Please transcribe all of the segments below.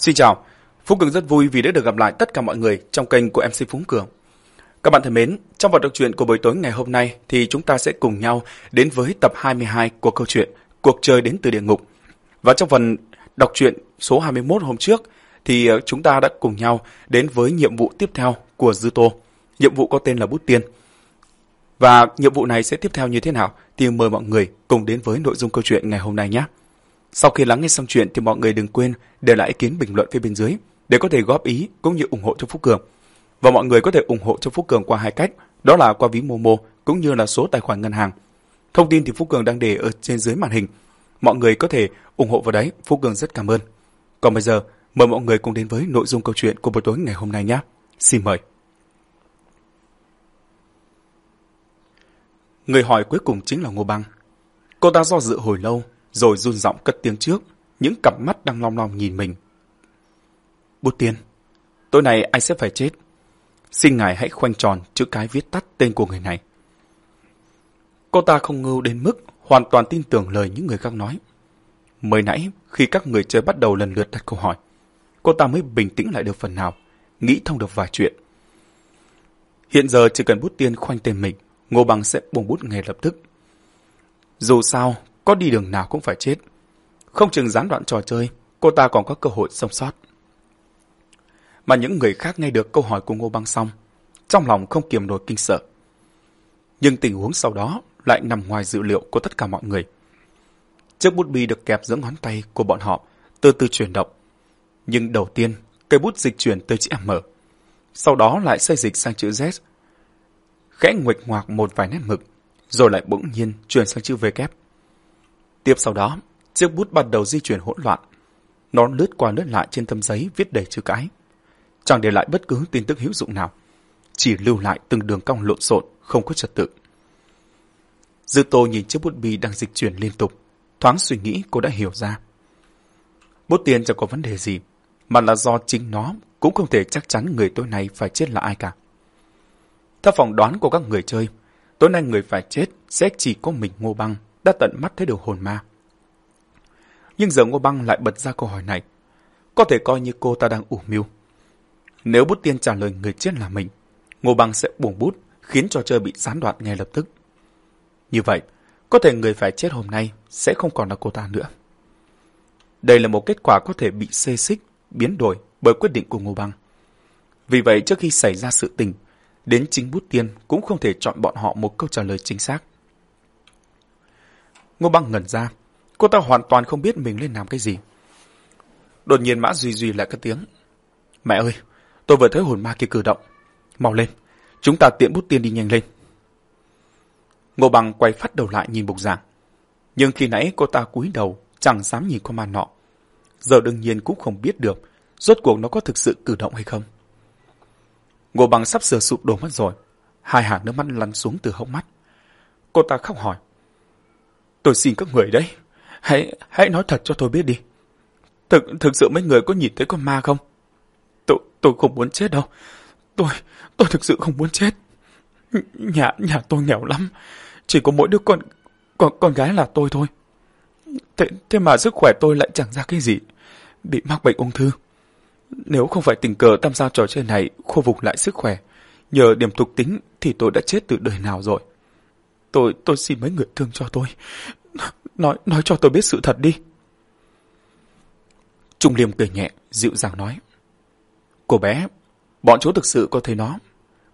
Xin chào, Phú Cường rất vui vì đã được gặp lại tất cả mọi người trong kênh của MC Phú Cường. Các bạn thân mến, trong phần đọc truyện của buổi tối ngày hôm nay thì chúng ta sẽ cùng nhau đến với tập 22 của câu chuyện Cuộc chơi đến từ địa ngục. Và trong phần đọc truyện số 21 hôm trước thì ờ, chúng ta đã cùng nhau đến với nhiệm vụ tiếp theo của Dư Tô. Nhiệm vụ có tên là Bút Tiên. Và nhiệm vụ này sẽ tiếp theo như thế nào thì mời mọi người cùng đến với nội dung câu chuyện ngày hôm nay nhé. Sau khi lắng nghe xong chuyện thì mọi người đừng quên để lại ý kiến bình luận phía bên dưới để có thể góp ý cũng như ủng hộ cho Phúc Cường. Và mọi người có thể ủng hộ cho Phúc Cường qua hai cách, đó là qua ví Momo cũng như là số tài khoản ngân hàng. Thông tin thì Phúc Cường đang để ở trên dưới màn hình. Mọi người có thể ủng hộ vào đấy, Phúc Cường rất cảm ơn. Còn bây giờ, mời mọi người cùng đến với nội dung câu chuyện của buổi tối ngày hôm nay nhé. Xin mời. Người hỏi cuối cùng chính là Ngô Băng. Cô ta do dự hồi lâu, rồi run giọng cất tiếng trước, những cặp mắt đang long long nhìn mình. Bút tiên, tối nay anh sẽ phải chết. Xin ngài hãy khoanh tròn chữ cái viết tắt tên của người này. Cô ta không ngưu đến mức hoàn toàn tin tưởng lời những người khác nói. Mới nãy, khi các người chơi bắt đầu lần lượt đặt câu hỏi, cô ta mới bình tĩnh lại được phần nào, nghĩ thông được vài chuyện. Hiện giờ chỉ cần bút tiên khoanh tên mình, Ngô Bằng sẽ buông bút ngay lập tức. Dù sao, có đi đường nào cũng phải chết. Không chừng gián đoạn trò chơi, cô ta còn có cơ hội sống sót. Mà những người khác nghe được câu hỏi của Ngô Băng xong, trong lòng không kiềm nổi kinh sợ. Nhưng tình huống sau đó lại nằm ngoài dự liệu của tất cả mọi người. Chiếc bút bi được kẹp giữa ngón tay của bọn họ từ từ chuyển động. Nhưng đầu tiên, cây bút dịch chuyển tới chữ M. Sau đó lại xây dịch sang chữ Z. Khẽ nguệch ngoạc một vài nét mực, rồi lại bỗng nhiên chuyển sang chữ V kép. Tiếp sau đó, chiếc bút bắt đầu di chuyển hỗn loạn. Nó lướt qua lướt lại trên tấm giấy viết đầy chữ cái. Chẳng để lại bất cứ tin tức hữu dụng nào. Chỉ lưu lại từng đường cong lộn xộn, không có trật tự. Dư tô nhìn chiếc bút bi đang dịch chuyển liên tục. Thoáng suy nghĩ cô đã hiểu ra. Bút tiền chẳng có vấn đề gì, mà là do chính nó cũng không thể chắc chắn người tối nay phải chết là ai cả. Theo phỏng đoán của các người chơi, tối nay người phải chết sẽ chỉ có mình Ngô Băng đã tận mắt thấy được hồn ma. Nhưng giờ Ngô Băng lại bật ra câu hỏi này. Có thể coi như cô ta đang ủ mưu. Nếu bút tiên trả lời người chết là mình, Ngô Băng sẽ buông bút khiến trò chơi bị gián đoạn ngay lập tức. Như vậy, có thể người phải chết hôm nay sẽ không còn là cô ta nữa. Đây là một kết quả có thể bị xê xích, biến đổi bởi quyết định của Ngô Băng. Vì vậy, trước khi xảy ra sự tình, đến chính bút tiên cũng không thể chọn bọn họ một câu trả lời chính xác. Ngô Băng ngẩn ra. Cô ta hoàn toàn không biết mình lên làm cái gì. Đột nhiên Mã Duy Duy lại cất tiếng. Mẹ ơi, tôi vừa thấy hồn ma kia cử động. Mau lên, chúng ta tiện bút tiên đi nhanh lên. Ngô Băng quay phát đầu lại nhìn bục giảng. Nhưng khi nãy cô ta cúi đầu, chẳng dám nhìn con ma nọ. Giờ đương nhiên cũng không biết được, rốt cuộc nó có thực sự cử động hay không. Ngô Băng sắp sửa sụp đổ mất rồi. Hai hàng nước mắt lăn xuống từ hốc mắt. Cô ta khóc hỏi. Tôi xin các người đấy. Hãy, hãy nói thật cho tôi biết đi. Thực, thực sự mấy người có nhìn thấy con ma không? Tôi, tôi không muốn chết đâu. Tôi, tôi thực sự không muốn chết. Nhà, nhà tôi nghèo lắm. Chỉ có mỗi đứa con, con, con gái là tôi thôi. Thế, thế mà sức khỏe tôi lại chẳng ra cái gì. Bị mắc bệnh ung thư. Nếu không phải tình cờ tham gia trò chơi này khôi phục lại sức khỏe, nhờ điểm thuộc tính thì tôi đã chết từ đời nào rồi. Tôi, tôi xin mấy người thương cho tôi. Nói, nói cho tôi biết sự thật đi. Trung Liêm cười nhẹ, dịu dàng nói. Cô bé, bọn chú thực sự có thấy nó.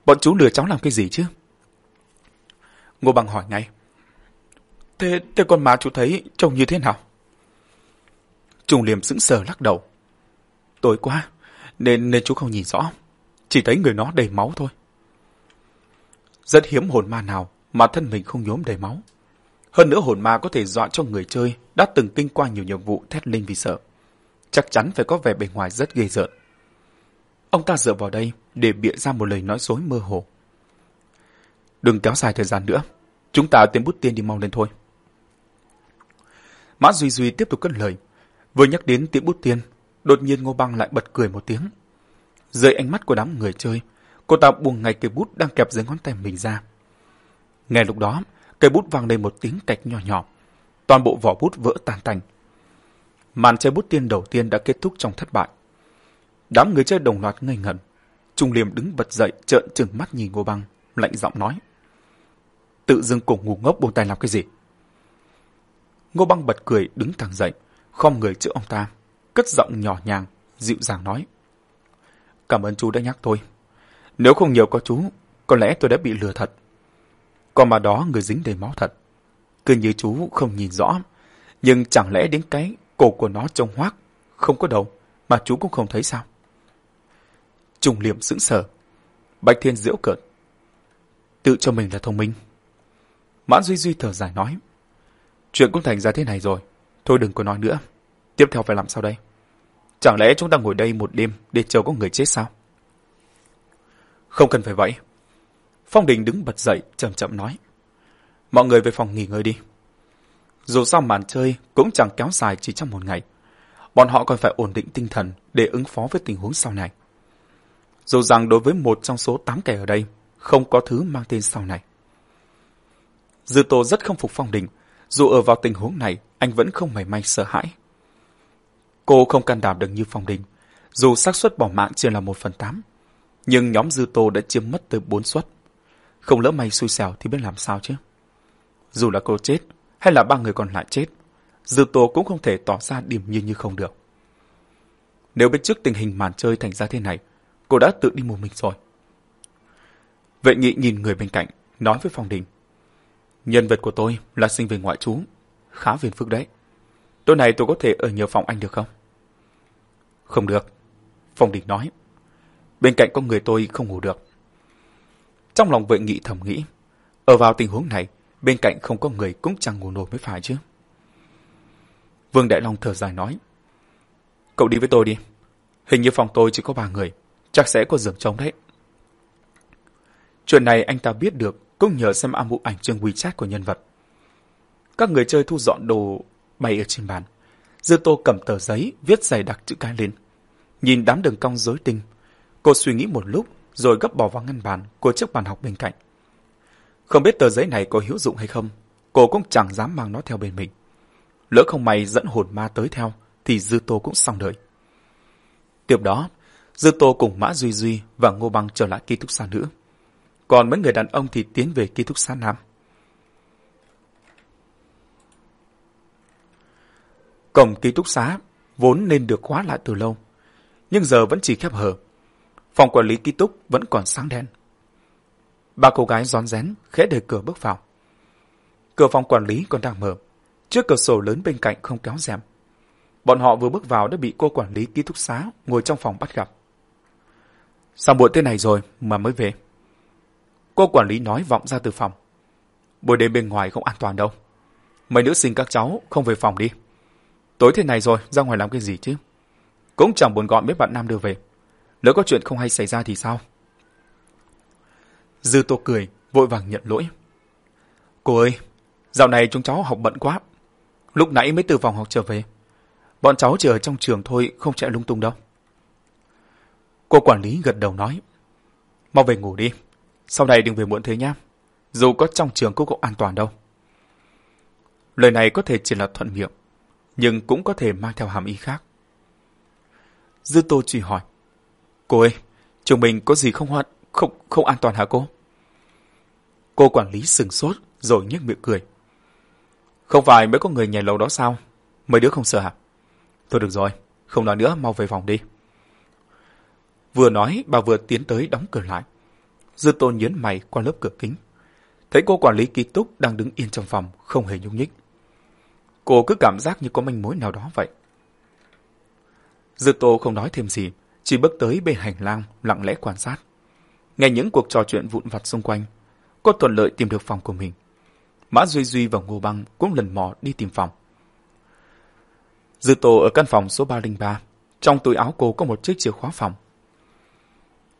Bọn chú lừa cháu làm cái gì chứ? Ngô Bằng hỏi ngay. Thế, thế con má chú thấy trông như thế nào? Trung Liêm sững sờ lắc đầu. Tối quá, nên nên chú không nhìn rõ. Chỉ thấy người nó đầy máu thôi. Rất hiếm hồn ma nào mà thân mình không nhốm đầy máu. Hơn nữa hồn ma có thể dọa cho người chơi đã từng kinh qua nhiều nhiệm vụ thét lên vì sợ. Chắc chắn phải có vẻ bề ngoài rất ghê rợn. Ông ta dựa vào đây để bịa ra một lời nói dối mơ hồ. Đừng kéo dài thời gian nữa. Chúng ta tiến bút tiên đi mau lên thôi. Mã Duy Duy tiếp tục cất lời. Vừa nhắc đến tiến bút tiên, đột nhiên Ngô Băng lại bật cười một tiếng. Dưới ánh mắt của đám người chơi, cô ta buông ngay cây bút đang kẹp dưới ngón tay mình ra. Ngay lúc đó, cây bút vang lên một tiếng cạch nhỏ nhỏ. Toàn bộ vỏ bút vỡ tan tành. Màn chơi bút tiên đầu tiên đã kết thúc trong thất bại. Đám người chơi đồng loạt ngây ngẩn. Trung Liêm đứng bật dậy trợn trừng mắt nhìn Ngô Băng, lạnh giọng nói. Tự dưng cổ ngu ngốc buông tay làm cái gì? Ngô Băng bật cười đứng thẳng dậy, khom người trước ông ta, cất giọng nhỏ nhàng, dịu dàng nói. Cảm ơn chú đã nhắc tôi. Nếu không nhờ có chú, có lẽ tôi đã bị lừa thật. Còn mà đó người dính đầy máu thật. Cứ như chú không nhìn rõ, nhưng chẳng lẽ đến cái cổ của nó trông hoác, không có đầu, mà chú cũng không thấy sao? Trùng liệm sững sờ. Bạch Thiên diễu cợt. Tự cho mình là thông minh. Mãn Duy Duy thở dài nói. Chuyện cũng thành ra thế này rồi. Thôi đừng có nói nữa. Tiếp theo phải làm sao đây? Chẳng lẽ chúng ta ngồi đây một đêm để chờ có người chết sao? Không cần phải vậy. Phong Đình đứng bật dậy, chậm chậm nói. Mọi người về phòng nghỉ ngơi đi. Dù sao màn chơi cũng chẳng kéo dài chỉ trong một ngày. Bọn họ còn phải ổn định tinh thần để ứng phó với tình huống sau này. Dù rằng đối với một trong số tám kẻ ở đây, không có thứ mang tên sau này. Dư Tô rất không phục Phong Đình, dù ở vào tình huống này, anh vẫn không mảy may sợ hãi. Cô không can đảm được như Phong Đình, dù xác suất bỏ mạng chỉ là một phần tám, nhưng nhóm Dư Tô đã chiếm mất tới bốn suất. Không lỡ may xui xẻo thì biết làm sao chứ. Dù là cô chết, hay là ba người còn lại chết, Dư Tô cũng không thể tỏ ra điềm nhiên như không được. Nếu biết trước tình hình màn chơi thành ra thế này, cô đã tự đi một mình rồi. Vệ nghị nhìn người bên cạnh, nói với Phong Đình. Nhân vật của tôi là sinh viên ngoại trú, khá phiền phức đấy. Tối nay tôi có thể ở nhờ phòng anh được không? Không được. Phong Đình nói. Bên cạnh có người tôi không ngủ được. Trong lòng vệ nghị thầm nghĩ, ở vào tình huống này, bên cạnh không có người cũng chẳng ngủ nổi mới phải chứ. Vương Đại Long thở dài nói, Cậu đi với tôi đi. Hình như phòng tôi chỉ có ba người, chắc sẽ có giường trống đấy. Chuyện này anh ta biết được cũng nhờ xem album ảnh trên WeChat của nhân vật. Các người chơi thu dọn đồ bày ở trên bàn. Dư Tô cầm tờ giấy, viết dày đặc chữ cái lên. Nhìn đám đường cong rối tinh. Cô suy nghĩ một lúc, rồi gấp bỏ vào ngăn bàn của chiếc bàn học bên cạnh. Không biết tờ giấy này có hữu dụng hay không, cô cũng chẳng dám mang nó theo bên mình. Lỡ không may dẫn hồn ma tới theo, thì Dư Tô cũng xong đời. Tiếp đó, Dư Tô cùng Mã Duy Duy và Ngô Băng trở lại ký túc xá nữ. Còn mấy người đàn ông thì tiến về ký túc xá nam. Cổng ký túc xá vốn nên được khóa lại từ lâu, nhưng giờ vẫn chỉ khép hờ. Phòng quản lý ký túc vẫn còn sáng đen. Ba cô gái rón rén, khẽ đẩy cửa bước vào. Cửa phòng quản lý còn đang mở. Trước cửa sổ lớn bên cạnh không kéo rèm. Bọn họ vừa bước vào đã bị cô quản lý ký túc xá ngồi trong phòng bắt gặp. Sao buổi thế này rồi mà mới về? Cô quản lý nói vọng ra từ phòng. Buổi đêm bên ngoài không an toàn đâu. Mấy nữ sinh các cháu không về phòng đi. Tối thế này rồi, ra ngoài làm cái gì chứ? Cũng chẳng buồn gọi mấy bạn nam đưa về. Nếu có chuyện không hay xảy ra thì sao? Dư tô cười, vội vàng nhận lỗi. Cô ơi, dạo này chúng cháu học bận quá. Lúc nãy mới từ phòng học trở về. Bọn cháu chỉ ở trong trường thôi, không chạy lung tung đâu. Cô quản lý gật đầu nói. Mau về ngủ đi. Sau này đừng về muộn thế nhá. Dù có trong trường cũng không an toàn đâu. Lời này có thể chỉ là thuận miệng, nhưng cũng có thể mang theo hàm ý khác. Dư Tô chỉ hỏi. Cô ơi, trường mình có gì không hoạt, không không an toàn hả cô? Cô quản lý sừng sốt rồi nhếch miệng cười. Không phải mới có người nhảy lầu đó sao? Mấy đứa không sợ hả? Thôi được rồi, không nói nữa, mau về phòng đi. Vừa nói, bà vừa tiến tới đóng cửa lại. Dư tôn nhấn mày qua lớp cửa kính. Thấy cô quản lý ký túc đang đứng yên trong phòng, không hề nhúc nhích. Cô cứ cảm giác như có manh mối nào đó vậy. Dư tô không nói thêm gì, chỉ bước tới bên hành lang, lặng lẽ quan sát. Nghe những cuộc trò chuyện vụn vặt xung quanh, cô thuận lợi tìm được phòng của mình. Mã Duy Duy và Ngô Băng cũng lần mò đi tìm phòng. Dư Tô ở căn phòng số 303, trong túi áo cô có một chiếc chìa khóa phòng.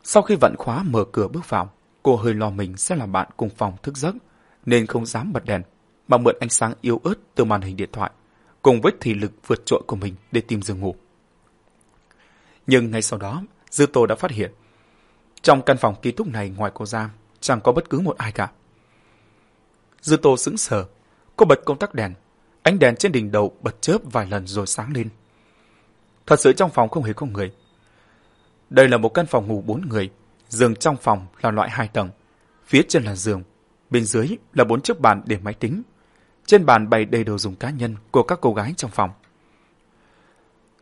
Sau khi vặn khóa mở cửa bước vào, cô hơi lo mình sẽ làm bạn cùng phòng thức giấc, nên không dám bật đèn, mà mượn ánh sáng yếu ớt từ màn hình điện thoại, cùng với thị lực vượt trội của mình để tìm giường ngủ. Nhưng ngay sau đó, Dư Tô đã phát hiện, trong căn phòng ký túc này ngoài cô ra, chẳng có bất cứ một ai cả. Dư Tô sững sờ, cô bật công tắc đèn, ánh đèn trên đỉnh đầu bật chớp vài lần rồi sáng lên. Thật sự trong phòng không hề có người. Đây là một căn phòng ngủ bốn người, giường trong phòng là loại hai tầng. Phía trên là giường, bên dưới là bốn chiếc bàn để máy tính. Trên bàn bày đầy đồ dùng cá nhân của các cô gái trong phòng.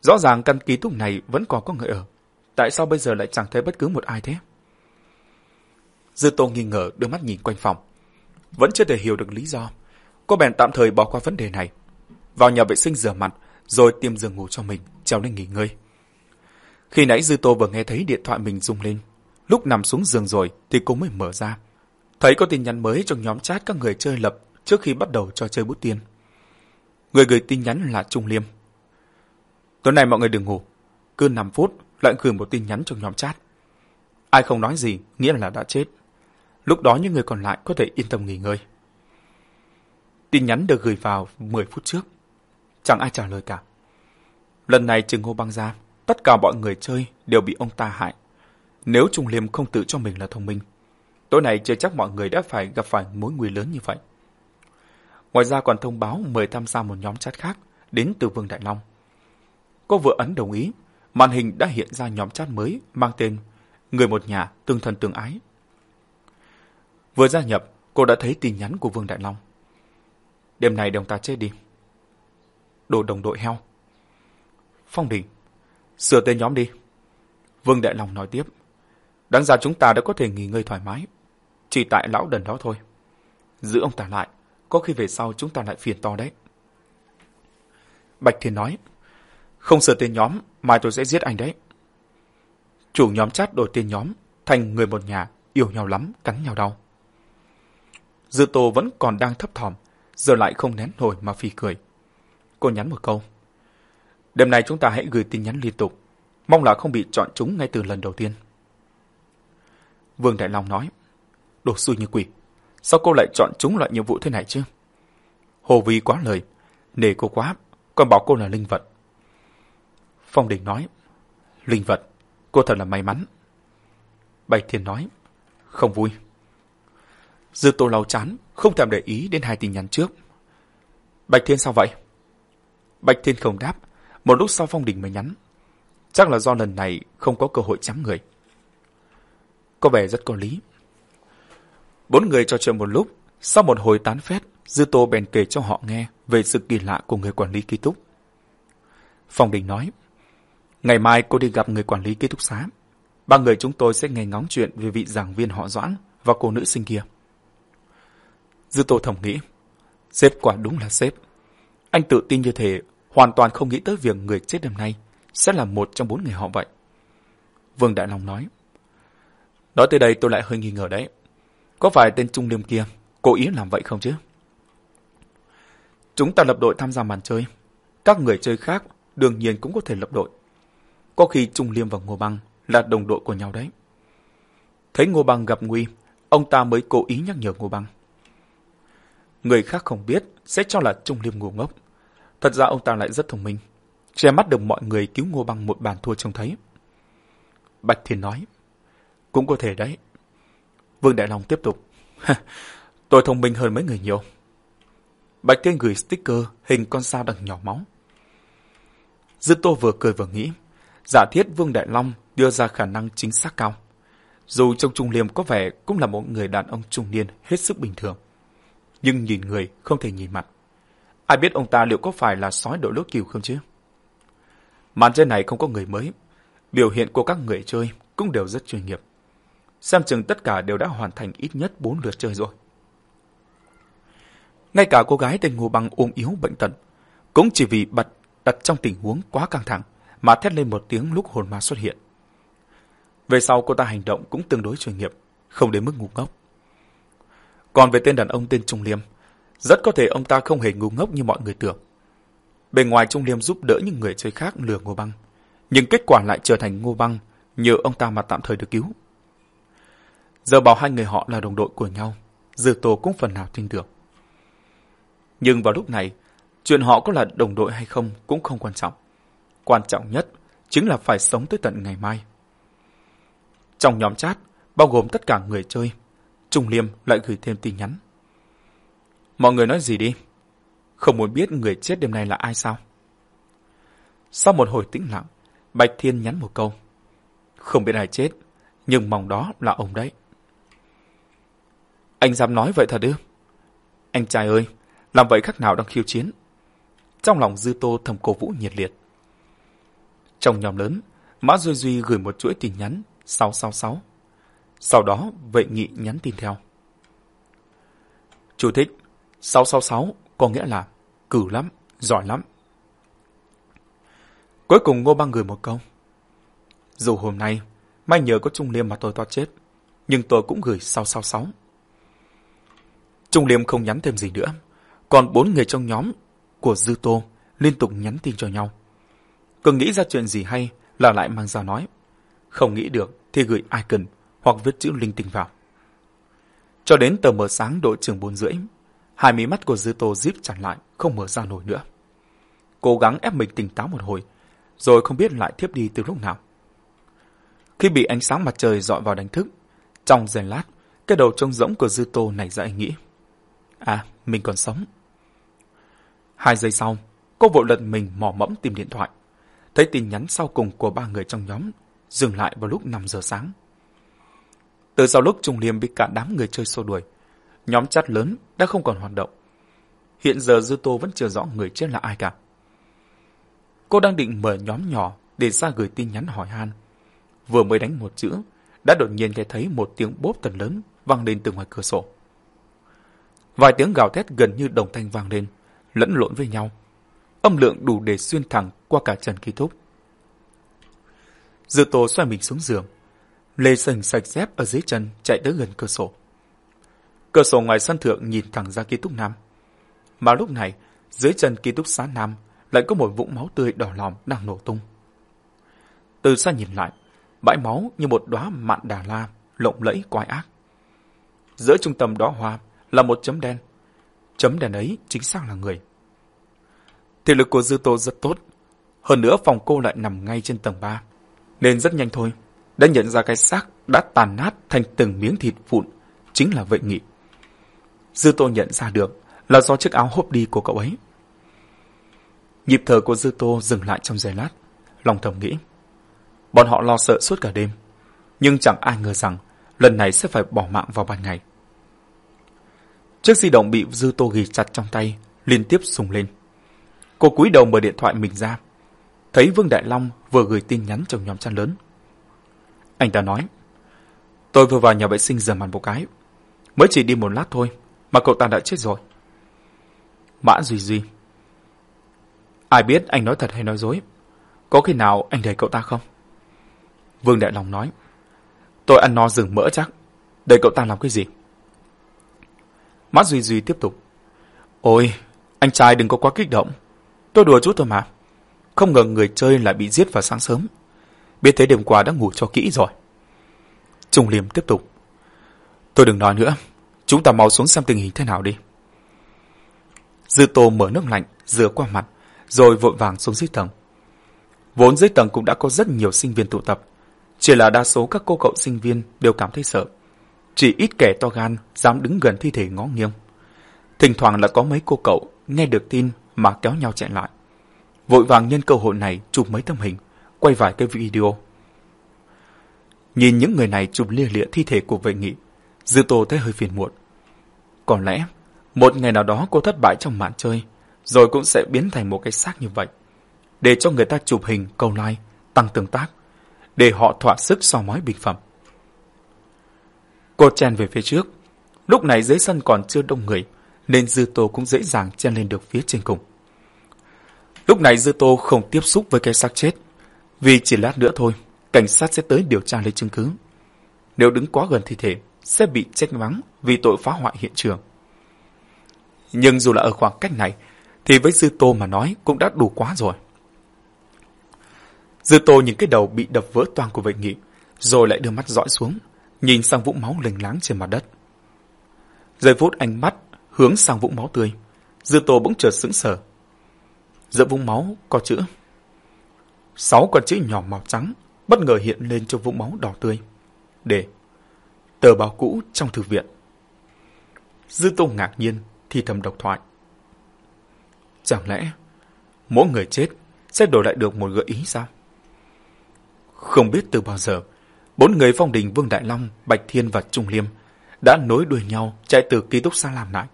Rõ ràng căn ký túc này vẫn còn có người ở. Tại sao bây giờ lại chẳng thấy bất cứ một ai thế? Dư Tô nghi ngờ đưa mắt nhìn quanh phòng. Vẫn chưa thể hiểu được lý do. Cô bèn tạm thời bỏ qua vấn đề này. Vào nhà vệ sinh rửa mặt, rồi tìm giường ngủ cho mình, trèo lên nghỉ ngơi. Khi nãy Dư Tô vừa nghe thấy điện thoại mình rung lên. Lúc nằm xuống giường rồi thì cô mới mở ra. Thấy có tin nhắn mới trong nhóm chat các người chơi lập trước khi bắt đầu trò chơi bút tiên. Người gửi tin nhắn là Trung Liêm. Tối nay mọi người đừng ngủ. Cứ 5 phút lại gửi một tin nhắn trong nhóm chat. Ai không nói gì nghĩa là đã chết. Lúc đó những người còn lại có thể yên tâm nghỉ ngơi. Tin nhắn được gửi vào 10 phút trước. Chẳng ai trả lời cả. Lần này trừ ngô băng ra, tất cả mọi người chơi đều bị ông ta hại. Nếu Trung Liêm không tự cho mình là thông minh, tối nay chưa chắc mọi người đã phải gặp phải mối nguy lớn như vậy. Ngoài ra còn thông báo mời tham gia một nhóm chat khác đến từ Vương Đại Long. Cô vừa ấn đồng ý, màn hình đã hiện ra nhóm chat mới mang tên Người một nhà tương thân tương ái. Vừa gia nhập, cô đã thấy tin nhắn của Vương Đại Long. Đêm này đồng ta chết đi. Đồ đồng đội heo. Phong Đình, sửa tên nhóm đi. Vương Đại Long nói tiếp. Đáng ra chúng ta đã có thể nghỉ ngơi thoải mái. Chỉ tại lão đần đó thôi. Giữ ông ta lại, có khi về sau chúng ta lại phiền to đấy. Bạch Thiên nói. Không sửa tên nhóm, mai tôi sẽ giết anh đấy. Chủ nhóm chat đổi tên nhóm, thành người một nhà, yêu nhau lắm, cắn nhau đau. Dư Tô vẫn còn đang thấp thỏm, giờ lại không nén nổi mà phì cười. Cô nhắn một câu. Đêm nay chúng ta hãy gửi tin nhắn liên tục, mong là không bị chọn chúng ngay từ lần đầu tiên. Vương Đại Long nói, đồ xui như quỷ, sao cô lại chọn chúng loại nhiệm vụ thế này chứ? Hồ Vi quá lời, nề cô quá, còn bảo cô là linh vật. Phong Đình nói, linh vật, cô thật là may mắn. Bạch Thiên nói, không vui. Dư Tô lau chán, không thèm để ý đến hai tin nhắn trước. Bạch Thiên sao vậy? Bạch Thiên không đáp, một lúc sau Phong Đình mới nhắn. Chắc là do lần này không có cơ hội chấm người. Có vẻ rất có lý. Bốn người trò chuyện một lúc, sau một hồi tán phét, Dư Tô bèn kể cho họ nghe về sự kỳ lạ của người quản lý ký túc. Phong Đình nói, ngày mai cô đi gặp người quản lý ký túc xá. Ba người chúng tôi sẽ nghe ngóng chuyện về vị giảng viên họ Doãn và cô nữ sinh kia. Dư Tô thầm nghĩ, sếp quả đúng là sếp. Anh tự tin như thế, hoàn toàn không nghĩ tới việc người chết đêm nay sẽ là một trong bốn người họ vậy. Vương Đại Long nói, Nói tới đây tôi lại hơi nghi ngờ đấy. Có phải tên Trung Liêm kia cố ý làm vậy không chứ? Chúng ta lập đội tham gia màn chơi. Các người chơi khác đương nhiên cũng có thể lập đội. Có khi Trung Liêm và Ngô Băng là đồng đội của nhau đấy. Thấy Ngô Băng gặp nguy, ông ta mới cố ý nhắc nhở Ngô Băng. Người khác không biết sẽ cho là Trung Liêm ngu ngốc. Thật ra ông ta lại rất thông minh. Che mắt được mọi người cứu Ngô Băng một bàn thua trông thấy. Bạch Thiên nói. Cũng có thể đấy. Vương Đại Long tiếp tục. Tôi thông minh hơn mấy người nhiều. Bạch Thiên gửi sticker hình con sao đằng nhỏ máu. Dư Tô vừa cười vừa nghĩ. Giả thiết Vương Đại Long đưa ra khả năng chính xác cao. Dù trong Trung Liêm có vẻ cũng là một người đàn ông trung niên hết sức bình thường. Nhưng nhìn người không thể nhìn mặt. Ai biết ông ta liệu có phải là sói đội lốt kiều không chứ? Màn chơi này không có người mới. Biểu hiện của các người chơi cũng đều rất chuyên nghiệp. Xem chừng tất cả đều đã hoàn thành ít nhất 4 lượt chơi rồi. Ngay cả cô gái tên Ngô Băng ôm yếu bệnh tật, cũng chỉ vì bật đặt trong tình huống quá căng thẳng mà thét lên một tiếng lúc hồn ma xuất hiện. Về sau cô ta hành động cũng tương đối chuyên nghiệp, không đến mức ngu ngốc. Còn về tên đàn ông tên Trung Liêm, rất có thể ông ta không hề ngu ngốc như mọi người tưởng. Bên ngoài Trung Liêm giúp đỡ những người chơi khác lừa Ngô Băng, nhưng kết quả lại trở thành Ngô Băng nhờ ông ta mà tạm thời được cứu. Giờ bảo hai người họ là đồng đội của nhau, Dư Tô cũng phần nào tin tưởng. Nhưng vào lúc này, chuyện họ có là đồng đội hay không cũng không quan trọng. Quan trọng nhất chính là phải sống tới tận ngày mai. Trong nhóm chat, bao gồm tất cả người chơi, Trung Liêm lại gửi thêm tin nhắn. Mọi người nói gì đi? Không muốn biết người chết đêm nay là ai sao? Sau một hồi tĩnh lặng, Bạch Thiên nhắn một câu. Không biết ai chết, nhưng mong đó là ông đấy. Anh dám nói vậy thật ư? Anh trai ơi, làm vậy khác nào đang khiêu chiến? Trong lòng Dư Tô thầm cổ vũ nhiệt liệt. Trong nhóm lớn, Mã Duy Duy gửi một chuỗi tin nhắn 666. Sau đó, vệ nghị nhắn tin theo. Chủ thích 666 có nghĩa là cử lắm, giỏi lắm. Cuối cùng Ngô bang gửi một câu. Dù hôm nay, may nhờ có Trung Liêm mà tôi toát chết, nhưng tôi cũng gửi 666. Trung Liêm không nhắn thêm gì nữa, còn bốn người trong nhóm của Dư Tô liên tục nhắn tin cho nhau. Cứ nghĩ ra chuyện gì hay là lại mang ra nói. Không nghĩ được thì gửi icon hoặc viết chữ linh tinh vào. Cho đến tờ mờ sáng đội trường bốn rưỡi, hai mí mắt của Dư Tô díp chặt lại, không mở ra nổi nữa. Cố gắng ép mình tỉnh táo một hồi, rồi không biết lại thiếp đi từ lúc nào. Khi bị ánh sáng mặt trời dọi vào đánh thức, trong giây lát, cái đầu trông rỗng của Dư Tô nảy ra ý nghĩ. À, mình còn sống. Hai giây sau, cô vội lật mình mò mẫm tìm điện thoại. Thấy tin nhắn sau cùng của ba người trong nhóm, dừng lại vào lúc 5 giờ sáng. Từ sau lúc Trung Liêm bị cả đám người chơi xô đuổi, nhóm chat lớn đã không còn hoạt động. Hiện giờ Dư Tô vẫn chưa rõ người chết là ai cả. Cô đang định mở nhóm nhỏ để ra gửi tin nhắn hỏi han. Vừa mới đánh một chữ, đã đột nhiên nghe thấy một tiếng bốp tần lớn vang lên từ ngoài cửa sổ. Vài tiếng gào thét gần như đồng thanh vang lên, lẫn lộn với nhau. Âm lượng đủ để xuyên thẳng qua cả Trần Kỳ Thúc. Dư Tô xoay mình xuống giường. Lê sành sạch dép ở dưới chân chạy tới gần cửa sổ. Cửa sổ ngoài sân thượng nhìn thẳng ra ký túc nam. Mà lúc này, dưới chân ký túc xá nam lại có một vũng máu tươi đỏ lòm đang nổ tung. Từ xa nhìn lại, bãi máu như một đóa mạn đà la, lộng lẫy quái ác. Giữa trung tâm đóa hoa là một chấm đen. Chấm đen ấy chính xác là người. Thể lực của Dư Tô rất tốt. Hơn nữa phòng cô lại nằm ngay trên tầng 3. Nên rất nhanh thôi, đã nhận ra cái xác đã tàn nát thành từng miếng thịt vụn, chính là vệ nghị. Dư Tô nhận ra được là do chiếc áo hốp đi của cậu ấy. Nhịp thở của Dư Tô dừng lại trong giây lát, lòng thầm nghĩ. Bọn họ lo sợ suốt cả đêm, nhưng chẳng ai ngờ rằng lần này sẽ phải bỏ mạng vào ban ngày. Chiếc di động bị Dư Tô ghi chặt trong tay, liên tiếp sùng lên. Cô cúi đầu mở điện thoại mình ra, thấy Vương Đại Long vừa gửi tin nhắn trong nhóm chăn lớn. Anh ta nói, tôi vừa vào nhà vệ sinh rửa mặt một cái, mới chỉ đi một lát thôi, mà cậu ta đã chết rồi. Mã Duy Duy Ai biết anh nói thật hay nói dối? Có khi nào anh đẩy cậu ta không? Vương Đại Long nói, tôi ăn no rừng mỡ chắc, đẩy cậu ta làm cái gì? Mã Duy Duy tiếp tục, ôi, anh trai đừng có quá kích động, tôi đùa chút thôi mà. Không ngờ người chơi lại bị giết vào sáng sớm. Biết thế đêm qua đã ngủ cho kỹ rồi. Trung Liêm tiếp tục. Tôi đừng nói nữa. Chúng ta mau xuống xem tình hình thế nào đi. Dư Tô mở nước lạnh, rửa qua mặt, rồi vội vàng xuống dưới tầng. Vốn dưới tầng cũng đã có rất nhiều sinh viên tụ tập. Chỉ là đa số các cô cậu sinh viên đều cảm thấy sợ. Chỉ ít kẻ to gan dám đứng gần thi thể ngó nghiêng. Thỉnh thoảng là có mấy cô cậu nghe được tin mà kéo nhau chạy lại. Vội vàng nhân cơ hội này chụp mấy tấm hình, quay vài cái video. Nhìn những người này chụp lia lịa thi thể của vệ nghị, Dư Tô thấy hơi phiền muộn. Có lẽ, một ngày nào đó cô thất bại trong màn chơi, rồi cũng sẽ biến thành một cái xác như vậy. Để cho người ta chụp hình, câu like, tăng tương tác, để họ thỏa sức so mói bình phẩm. Cô chen về phía trước. Lúc này dưới sân còn chưa đông người, nên Dư Tô cũng dễ dàng chen lên được phía trên cùng. Lúc này Dư Tô không tiếp xúc với cái xác chết, vì chỉ lát nữa thôi, cảnh sát sẽ tới điều tra lấy chứng cứ. Nếu đứng quá gần thi thể, sẽ bị trách mắng vì tội phá hoại hiện trường. Nhưng dù là ở khoảng cách này, thì với Dư Tô mà nói cũng đã đủ quá rồi. Dư Tô nhìn cái đầu bị đập vỡ toang của vệ nghị, rồi lại đưa mắt dõi xuống, nhìn sang vũng máu lình láng trên mặt đất. Giây phút ánh mắt hướng sang vũng máu tươi, Dư Tô bỗng chợt sững sờ. Giữa vũng máu có chữ. Sáu con chữ nhỏ màu trắng bất ngờ hiện lên trong vũng máu đỏ tươi. Để tờ báo cũ trong thư viện. Dư Tô ngạc nhiên thì thầm độc thoại. Chẳng lẽ mỗi người chết sẽ đổi lại được một gợi ý sao? Không biết từ bao giờ Bốn người phong đình Vương Đại Long, Bạch Thiên và Trung Liêm đã nối đuôi nhau chạy từ ký túc xa làm lại.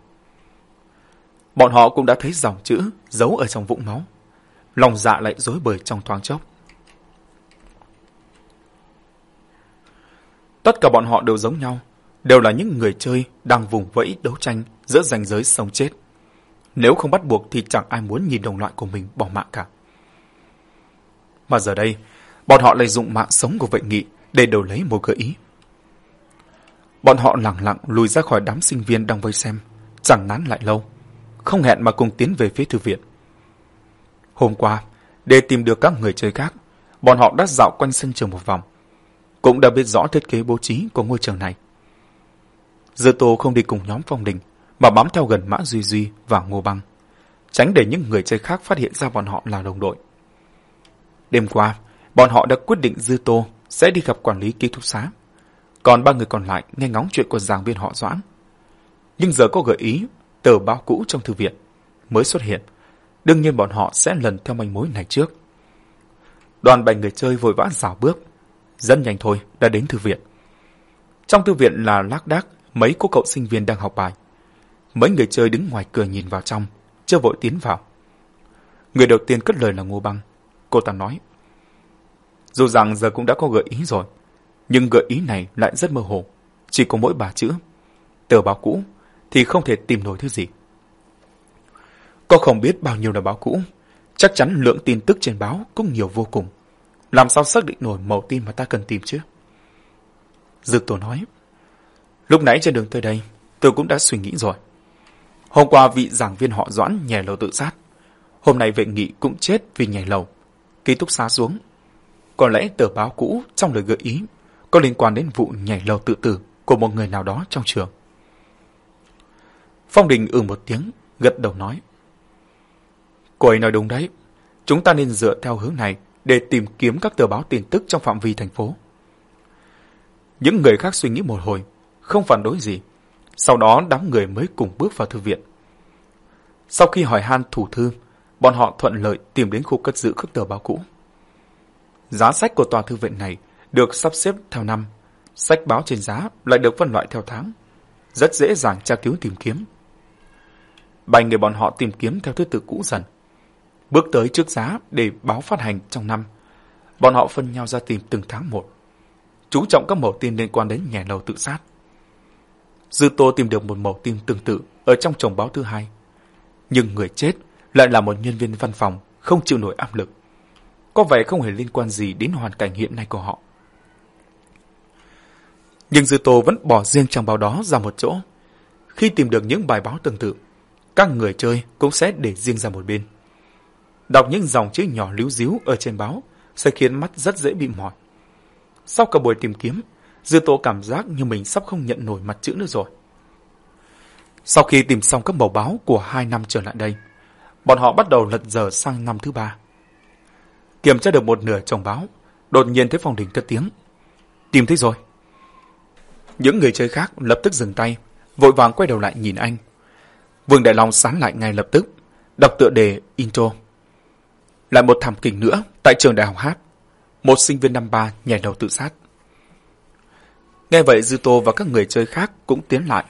Bọn họ cũng đã thấy dòng chữ giấu ở trong vũng máu. Lòng dạ lại rối bời trong thoáng chốc. Tất cả bọn họ đều giống nhau, đều là những người chơi đang vùng vẫy đấu tranh giữa ranh giới sống chết. Nếu không bắt buộc thì chẳng ai muốn nhìn đồng loại của mình bỏ mạng cả. Mà giờ đây, bọn họ lại dụng mạng sống của vệ nghị để đầu lấy một gợi ý. Bọn họ lặng lặng lùi ra khỏi đám sinh viên đang vây xem, chẳng nán lại lâu, không hẹn mà cùng tiến về phía thư viện. Hôm qua, để tìm được các người chơi khác, bọn họ đã dạo quanh sân trường một vòng, cũng đã biết rõ thiết kế bố trí của ngôi trường này. Dư Tô không đi cùng nhóm phong đình, mà bám theo gần Mã Duy Duy và Ngô Băng, tránh để những người chơi khác phát hiện ra bọn họ là đồng đội. Đêm qua, bọn họ đã quyết định Dư Tô sẽ đi gặp quản lý ký túc xá. Còn ba người còn lại nghe ngóng chuyện của giảng viên họ Doãn. Nhưng giờ có gợi ý tờ báo cũ trong thư viện mới xuất hiện. Đương nhiên bọn họ sẽ lần theo manh mối này trước. Đoàn bảy người chơi vội vã rào bước. Rất nhanh thôi đã đến thư viện. Trong thư viện là lác đác mấy cô cậu sinh viên đang học bài. Mấy người chơi đứng ngoài cửa nhìn vào trong, chưa vội tiến vào. Người đầu tiên cất lời là Ngô Băng. Cô ta nói. Dù rằng giờ cũng đã có gợi ý rồi, nhưng gợi ý này lại rất mơ hồ. Chỉ có mỗi ba chữ. Tờ báo cũ thì không thể tìm nổi thứ gì. Cô không biết bao nhiêu là báo cũ. Chắc chắn lượng tin tức trên báo cũng nhiều vô cùng. Làm sao xác định nổi mẫu tin mà ta cần tìm chứ? Dược tổ nói. Lúc nãy trên đường tới đây, tôi cũng đã suy nghĩ rồi. Hôm qua vị giảng viên họ Doãn nhảy lầu tự sát. Hôm nay vệ nghị cũng chết vì nhảy lầu. Ký túc xá xuống. Có lẽ tờ báo cũ trong lời gợi ý có liên quan đến vụ nhảy lầu tự tử của một người nào đó trong trường. Phong Đình ừ một tiếng, gật đầu nói. Cô ấy nói đúng đấy. Chúng ta nên dựa theo hướng này để tìm kiếm các tờ báo tin tức trong phạm vi thành phố. Những người khác suy nghĩ một hồi, không phản đối gì. Sau đó đám người mới cùng bước vào thư viện. Sau khi hỏi han thủ thư, bọn họ thuận lợi tìm đến khu cất giữ các tờ báo cũ. Giá sách của tòa thư viện này được sắp xếp theo năm, sách báo trên giá lại được phân loại theo tháng. Rất dễ dàng tra cứu tìm kiếm. Bảy người bọn họ tìm kiếm theo thứ tự cũ dần. Bước tới trước giá để báo phát hành trong năm. Bọn họ phân nhau ra tìm từng tháng một. Chú trọng các mẫu tin liên quan đến nhà lầu tự sát. Dư Tô tìm được một mẫu tin tương tự ở trong chồng báo thứ hai. Nhưng người chết lại là một nhân viên văn phòng không chịu nổi áp lực. Có vẻ không hề liên quan gì đến hoàn cảnh hiện nay của họ. Nhưng Dư Tô vẫn bỏ riêng trang báo đó ra một chỗ. Khi tìm được những bài báo tương tự, các người chơi cũng sẽ để riêng ra một bên. Đọc những dòng chữ nhỏ líu díu ở trên báo sẽ khiến mắt rất dễ bị mỏi. Sau cả buổi tìm kiếm, Dư Tô cảm giác như mình sắp không nhận nổi mặt chữ nữa rồi. Sau khi tìm xong các mẫu báo của hai năm trở lại đây, bọn họ bắt đầu lật dở sang năm thứ ba. Kiểm tra được một nửa chồng báo, đột nhiên thấy phòng đình cất tiếng. Tìm thấy rồi. Những người chơi khác lập tức dừng tay, vội vàng quay đầu lại nhìn anh. Vương Đại Long sán lại ngay lập tức, đọc tựa đề intro. Lại một thảm kịch nữa tại trường đại học hát. Một sinh viên năm ba nhảy đầu tự sát. Nghe vậy Dư Tô và các người chơi khác cũng tiến lại.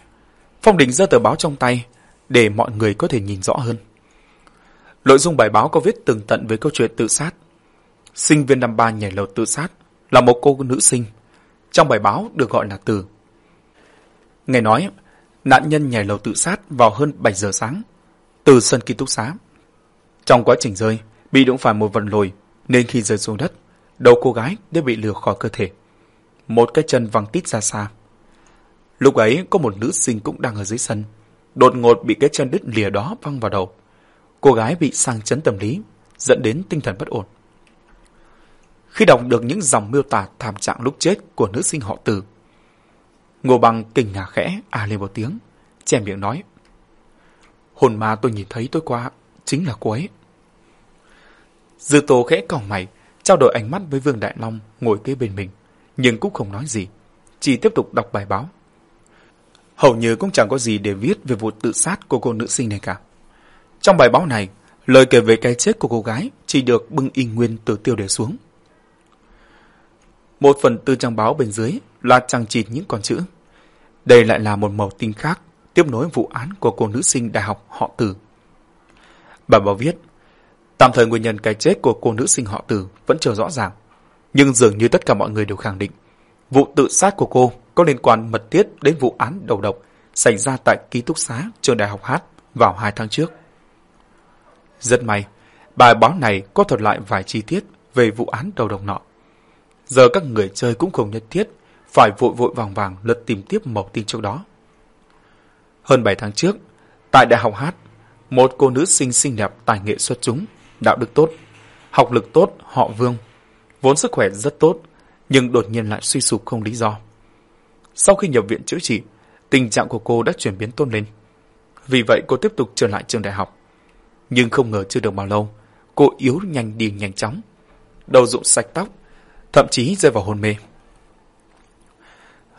Phong Đình giơ tờ báo trong tay để mọi người có thể nhìn rõ hơn. Nội dung bài báo có viết tường tận về câu chuyện tự sát. Sinh viên năm ba nhảy lầu tự sát là một cô nữ sinh. Trong bài báo được gọi là Từ. Nghe nói, nạn nhân nhảy lầu tự sát vào hơn 7 giờ sáng, từ sân ký túc xá. Trong quá trình rơi, bị đụng phải một vật lồi, nên khi rơi xuống đất, đầu cô gái đã bị lừa khỏi cơ thể. Một cái chân văng tít ra xa. Lúc ấy có một nữ sinh cũng đang ở dưới sân. Đột ngột bị cái chân đứt lìa đó văng vào đầu. Cô gái bị sang chấn tâm lý, dẫn đến tinh thần bất ổn. Khi đọc được những dòng miêu tả thảm trạng lúc chết của nữ sinh họ Từ, Ngô Bằng kinh ngạc khẽ à lên một tiếng, che miệng nói. Hồn ma tôi nhìn thấy tối qua chính là cô ấy. Dư Tô khẽ còng mày, trao đổi ánh mắt với Vương Đại Long ngồi kế bên mình, nhưng cũng không nói gì, chỉ tiếp tục đọc bài báo. Hầu như cũng chẳng có gì để viết về vụ tự sát của cô nữ sinh này cả. Trong bài báo này, lời kể về cái chết của cô gái chỉ được bưng y nguyên từ tiêu đề xuống. Một phần tư trang báo bên dưới là chẳng chỉ những con chữ. Đây lại là một màu tin khác, tiếp nối vụ án của cô nữ sinh đại học họ Từ. Bà báo viết, tạm thời nguyên nhân cái chết của cô nữ sinh họ Từ vẫn chưa rõ ràng, nhưng dường như tất cả mọi người đều khẳng định vụ tự sát của cô có liên quan mật thiết đến vụ án đầu độc xảy ra tại ký túc xá trường đại học Hát vào hai tháng trước. Rất may, bài báo này có thuật lại vài chi tiết về vụ án đầu độc nọ. Giờ các người chơi cũng không nhất thiết phải vội vội vàng vàng lật tìm tiếp mẩu tin trước đó. Hơn 7 tháng trước, tại Đại học Hát, một cô nữ sinh xinh đẹp tài nghệ xuất chúng, đạo đức tốt, học lực tốt, họ Vương, vốn sức khỏe rất tốt, nhưng đột nhiên lại suy sụp không lý do. Sau khi nhập viện chữa trị, tình trạng của cô đã chuyển biến tốt lên. Vì vậy cô tiếp tục trở lại trường đại học. Nhưng không ngờ chưa được bao lâu, cô yếu nhanh đi nhanh chóng. Đầu rụng sạch tóc, thậm chí rơi vào hôn mê.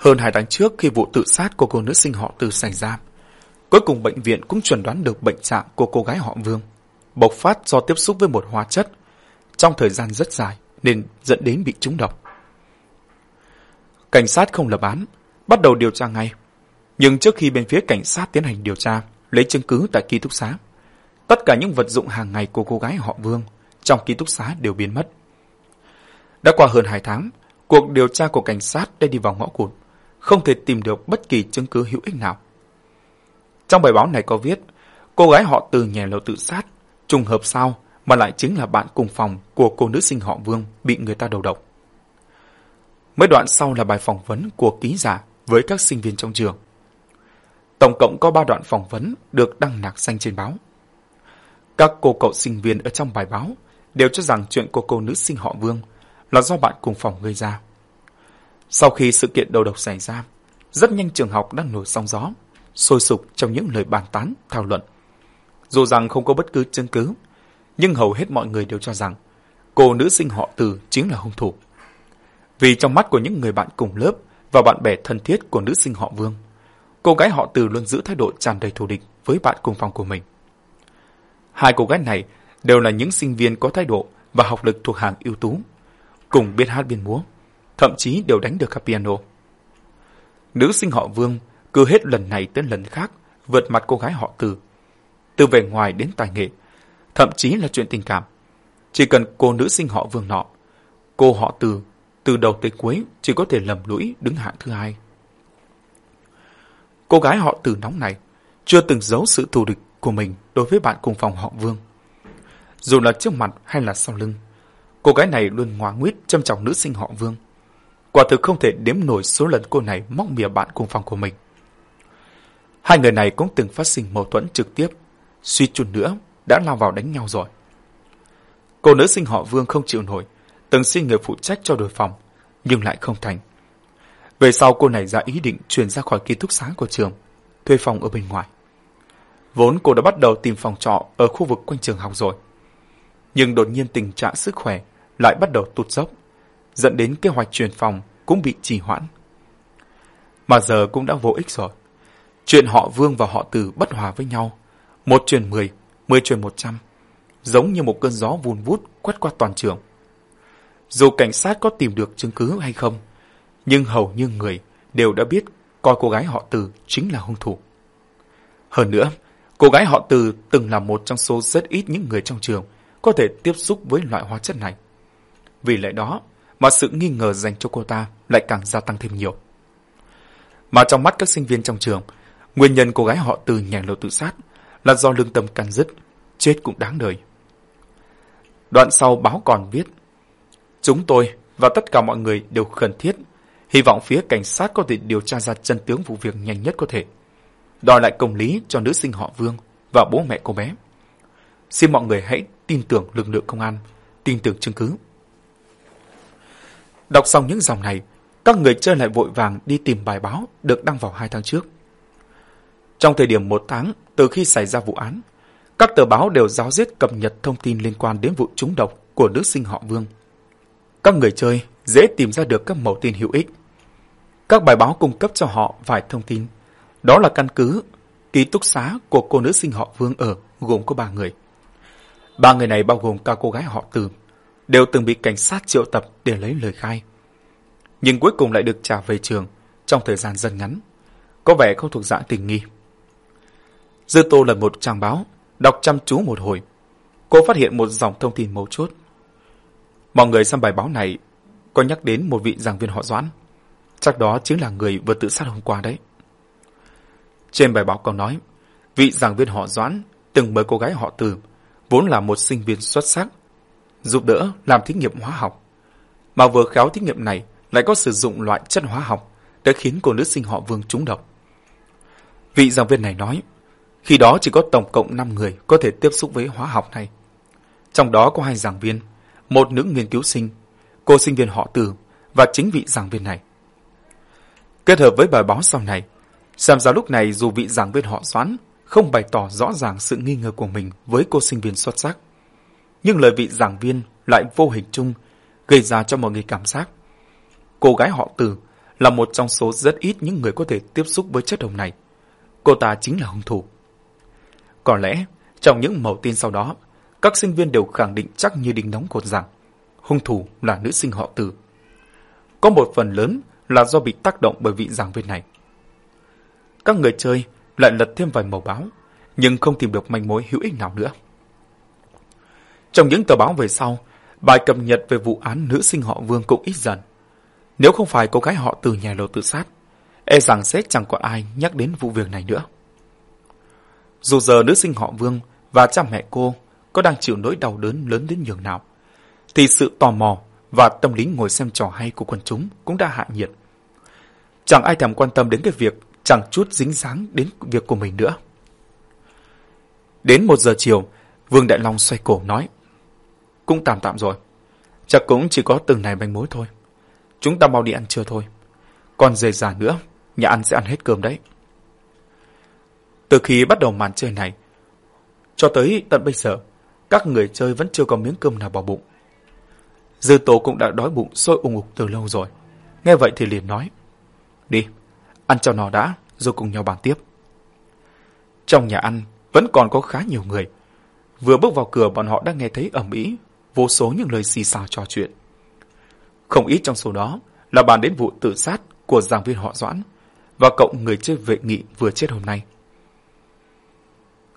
Hơn hai tháng trước khi vụ tự sát của cô nữ sinh họ Từ xảy ra, cuối cùng bệnh viện cũng chuẩn đoán được bệnh trạng của cô gái họ Vương, bộc phát do tiếp xúc với một hóa chất trong thời gian rất dài nên dẫn đến bị trúng độc. Cảnh sát không lập án, bắt đầu điều tra ngay. Nhưng trước khi bên phía cảnh sát tiến hành điều tra, lấy chứng cứ tại ký túc xá, tất cả những vật dụng hàng ngày của cô gái họ Vương trong ký túc xá đều biến mất. Đã qua hơn 2 tháng, cuộc điều tra của cảnh sát đã đi vào ngõ cụt, không thể tìm được bất kỳ chứng cứ hữu ích nào. Trong bài báo này có viết, cô gái họ từ nhà lầu tự sát, trùng hợp sao mà lại chính là bạn cùng phòng của cô nữ sinh họ Vương bị người ta đầu độc. Mấy đoạn sau là bài phỏng vấn của ký giả với các sinh viên trong trường. Tổng cộng có 3 đoạn phỏng vấn được đăng nạc danh trên báo. Các cô cậu sinh viên ở trong bài báo đều cho rằng chuyện của cô nữ sinh họ Vương là do bạn cùng phòng gây ra. Sau khi sự kiện đầu độc xảy ra, rất nhanh trường học đang nổi sóng gió, sôi sục trong những lời bàn tán, thảo luận. Dù rằng không có bất cứ chứng cứ, nhưng hầu hết mọi người đều cho rằng cô nữ sinh họ Từ chính là hung thủ. Vì trong mắt của những người bạn cùng lớp và bạn bè thân thiết của nữ sinh họ Vương, cô gái họ Từ luôn giữ thái độ tràn đầy thù địch với bạn cùng phòng của mình. Hai cô gái này đều là những sinh viên có thái độ và học lực thuộc hàng ưu tú, cùng biết hát biên múa, thậm chí đều đánh được cả piano. Nữ sinh họ Vương cứ hết lần này tới lần khác vượt mặt cô gái họ Từ. Từ về ngoài đến tài nghệ, thậm chí là chuyện tình cảm. Chỉ cần cô nữ sinh họ Vương nọ, cô họ Từ từ đầu tới cuối chỉ có thể lầm lũi đứng hạng thứ hai. Cô gái họ từ nóng này chưa từng giấu sự thù địch của mình đối với bạn cùng phòng họ Vương. Dù là trước mặt hay là sau lưng, cô gái này luôn ngoa nguyết châm trọng nữ sinh họ Vương. Quả thực không thể đếm nổi số lần cô này móc mỉa bạn cùng phòng của mình. Hai người này cũng từng phát sinh mâu thuẫn trực tiếp, suy chút nữa đã lao vào đánh nhau rồi. Cô nữ sinh họ Vương không chịu nổi, từng xin người phụ trách cho đội phòng, nhưng lại không thành. Về sau cô này ra ý định chuyển ra khỏi ký túc xá của trường, thuê phòng ở bên ngoài. Vốn cô đã bắt đầu tìm phòng trọ ở khu vực quanh trường học rồi. Nhưng đột nhiên tình trạng sức khỏe lại bắt đầu tụt dốc, dẫn đến kế hoạch truyền phòng cũng bị trì hoãn. Mà giờ cũng đã vô ích rồi. Chuyện họ Vương và họ Từ bất hòa với nhau, một truyền mười, mười truyền một trăm, giống như một cơn gió vùn vút quét qua toàn trường. Dù cảnh sát có tìm được chứng cứ hay không, nhưng hầu như người đều đã biết coi cô gái họ Từ chính là hung thủ. Hơn nữa, cô gái họ Từ từng là một trong số rất ít những người trong trường có thể tiếp xúc với loại hóa chất này. Vì lẽ đó mà sự nghi ngờ dành cho cô ta lại càng gia tăng thêm nhiều. Mà trong mắt các sinh viên trong trường, nguyên nhân cô gái họ Từ nhảy lầu tự sát là do lương tâm căn dứt, chết cũng đáng đời. Đoạn sau báo còn viết Chúng tôi và tất cả mọi người đều khẩn thiết, hy vọng phía cảnh sát có thể điều tra ra chân tướng vụ việc nhanh nhất có thể. Đòi lại công lý cho nữ sinh họ Vương và bố mẹ cô bé. Xin mọi người hãy tin tưởng lực lượng công an, tin tưởng chứng cứ. Đọc xong những dòng này, các người chơi lại vội vàng đi tìm bài báo được đăng vào hai tháng trước. Trong thời điểm một tháng từ khi xảy ra vụ án, các tờ báo đều giáo diết cập nhật thông tin liên quan đến vụ trúng độc của nữ sinh họ Vương các người chơi dễ tìm ra được các mẫu tin hữu ích. Các bài báo cung cấp cho họ vài thông tin. Đó là căn cứ ký túc xá của cô nữ sinh họ Vương ở gồm có ba người. Ba người này bao gồm cả cô gái họ Từ, đều từng bị cảnh sát triệu tập để lấy lời khai. nhưng cuối cùng lại được trả về trường trong thời gian rất ngắn. Có vẻ không thuộc dạng tình nghi. Dư Tô lật một trang báo, đọc chăm chú một hồi. Cô phát hiện một dòng thông tin mấu chốt. Mọi người xem bài báo này có nhắc đến một vị giảng viên họ Doãn. Chắc đó chính là người vừa tự sát hôm qua đấy. Trên bài báo còn nói, vị giảng viên họ Doãn từng mời cô gái họ Từ, vốn là một sinh viên xuất sắc, giúp đỡ làm thí nghiệm hóa học. Mà vừa khéo thí nghiệm này lại có sử dụng loại chất hóa học đã khiến cô nữ sinh họ Vương trúng độc. Vị giảng viên này nói, khi đó chỉ có tổng cộng 5 người có thể tiếp xúc với hóa học này. Trong đó có hai giảng viên, một nữ nghiên cứu sinh, cô sinh viên họ Từ và chính vị giảng viên này. Kết hợp với bài báo sau này, xem ra lúc này dù vị giảng viên họ Doãn không bày tỏ rõ ràng sự nghi ngờ của mình với cô sinh viên xuất sắc, nhưng lời vị giảng viên lại vô hình chung gây ra cho mọi người cảm giác. Cô gái họ Từ là một trong số rất ít những người có thể tiếp xúc với chất độc này. Cô ta chính là hung thủ. Có lẽ, trong những mẫu tin sau đó, các sinh viên đều khẳng định chắc như đinh đóng cột rằng hung thủ là nữ sinh họ Từ. Có một phần lớn là do bị tác động bởi vị giảng viên này. Các người chơi lại lật thêm vài màu báo, nhưng không tìm được manh mối hữu ích nào nữa. Trong những tờ báo về sau, bài cập nhật về vụ án nữ sinh họ Vương cũng ít dần. Nếu không phải cô gái họ từ nhà lầu tự sát, e rằng sẽ chẳng có ai nhắc đến vụ việc này nữa. Dù giờ nữ sinh họ Vương và cha mẹ cô có đang chịu nỗi đau đớn lớn đến nhường nào, thì sự tò mò và tâm lý ngồi xem trò hay của quần chúng cũng đã hạ nhiệt. Chẳng ai thèm quan tâm đến cái việc chẳng chút dính dáng đến việc của mình nữa. Đến một giờ chiều, Vương Đại Long xoay cổ nói. Cũng tạm tạm rồi. Chắc cũng chỉ có từng này manh mối thôi. Chúng ta mau đi ăn trưa thôi. Còn dề già nữa, nhà ăn sẽ ăn hết cơm đấy. Từ khi bắt đầu màn chơi này, cho tới tận bây giờ, các người chơi vẫn chưa có miếng cơm nào vào bụng. Dư Tố cũng đã đói bụng sôi ủng ục từ lâu rồi. Nghe vậy thì liền nói. Đi, ăn cho nó đã, rồi cùng nhau bàn tiếp. Trong nhà ăn vẫn còn có khá nhiều người. Vừa bước vào cửa bọn họ đã nghe thấy ẩm ý, vô số những lời xì xào trò chuyện. Không ít trong số đó là bàn đến vụ tự sát của giảng viên họ Doãn và cậu người chơi vệ nghị vừa chết hôm nay.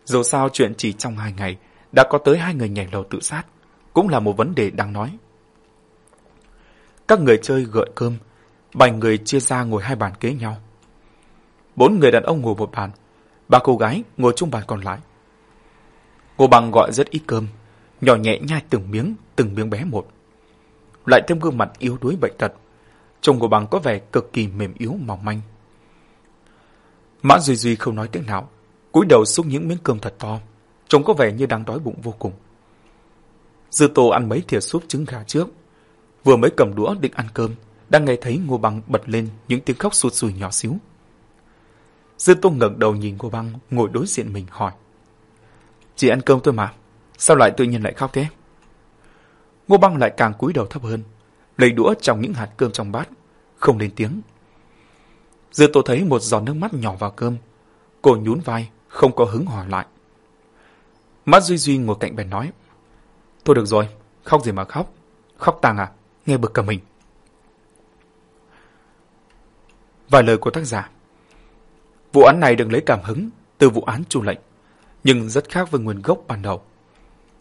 Dù sao chuyện chỉ trong hai ngày đã có tới hai người nhảy lầu tự sát, cũng là một vấn đề đáng nói. Các người chơi gợi cơm, bảy người chia ra ngồi hai bàn kế nhau. Bốn người đàn ông ngồi một bàn, ba cô gái ngồi chung bàn còn lại. Ngô Bằng gọi rất ít cơm, nhỏ nhẹ nhai từng miếng, từng miếng bé một. Lại thêm gương mặt yếu đuối bệnh tật, trông của Bằng có vẻ cực kỳ mềm yếu mỏng manh. Mã Duy Duy không nói tiếng nào, cúi đầu xúc những miếng cơm thật to, trông có vẻ như đang đói bụng vô cùng. Dư Tô ăn mấy thìa súp trứng gà trước, vừa mới cầm đũa định ăn cơm, đang nghe thấy Ngô Bằng bật lên những tiếng khóc sụt sùi nhỏ xíu. Dư Tô ngẩng đầu nhìn Ngô Băng ngồi đối diện mình hỏi. chị ăn cơm thôi mà, sao lại tự nhiên lại khóc thế? Ngô Băng lại càng cúi đầu thấp hơn, lấy đũa trong những hạt cơm trong bát, không lên tiếng. Dư Tô thấy một giọt nước mắt nhỏ vào cơm, cô nhún vai, không có hứng hỏi lại. Mắt Duy Duy ngồi cạnh bèn nói. Thôi được rồi, khóc gì mà khóc. Khóc tàng à, nghe bực cả mình. Vài lời của tác giả Vụ án này được lấy cảm hứng từ vụ án chủ lệnh, nhưng rất khác với nguồn gốc ban đầu.